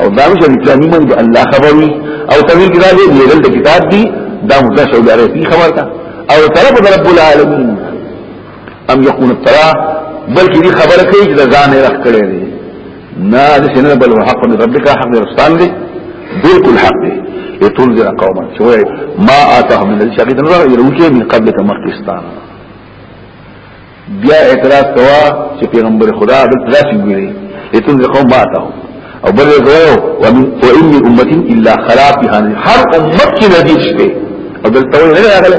او دا مش الف لام میم د الله خبري او تنزيل قرار دي لګل د کتاب دي دا مبتدا شو دا رسمي خبر ده او طلب رب العالمین ام يكون الترا بلکې دي خبره کوي چې ځان یې رخ کړی دی نا دسنا بل حق من ربك حق من رستان دي بيك الحق دي لتنذر قوما شوي ما آتاهم من الذي شاقيد نظر يروكي من قبلك مخيستان بیا اعتراض کوا چې پیغمبر خدا د داسې ویلي ایتون قوم ما تاو او بل غو ومن وان من امه الا خلا فيها هر امه کې نبی شته او دلته نه راغله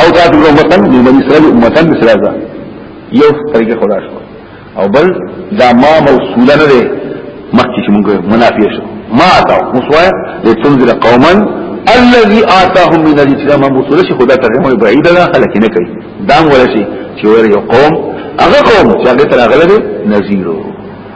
او تاسو کوم وطن د بنی اسرائیل امتن مثل هذا یو طریقه خدا شو او بل دا ما موصوله نه ده مخکې چې موږ منافی شو ما تا مسوای لتنذر قوما الذي آتاهم من الاسلام موصوله شي خدا ترجمه بعیده ده خلک نه کوي دا ولا شي چې ور یو قوم هغه قوم چې هغه تر هغه لري نذیرو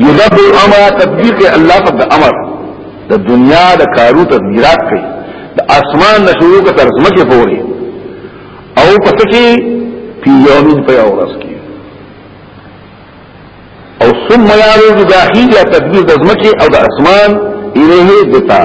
یدبر الامر تدبیر کې الله په امر د دنیا د کارو تدبیرات کوي د اسمان د شروع ته تر ځمکه پورې او پته کې په یومین په یو ورځ کې او ثم یعرض داخل یا تدبیر د ځمکه او د اسمان الیه دتا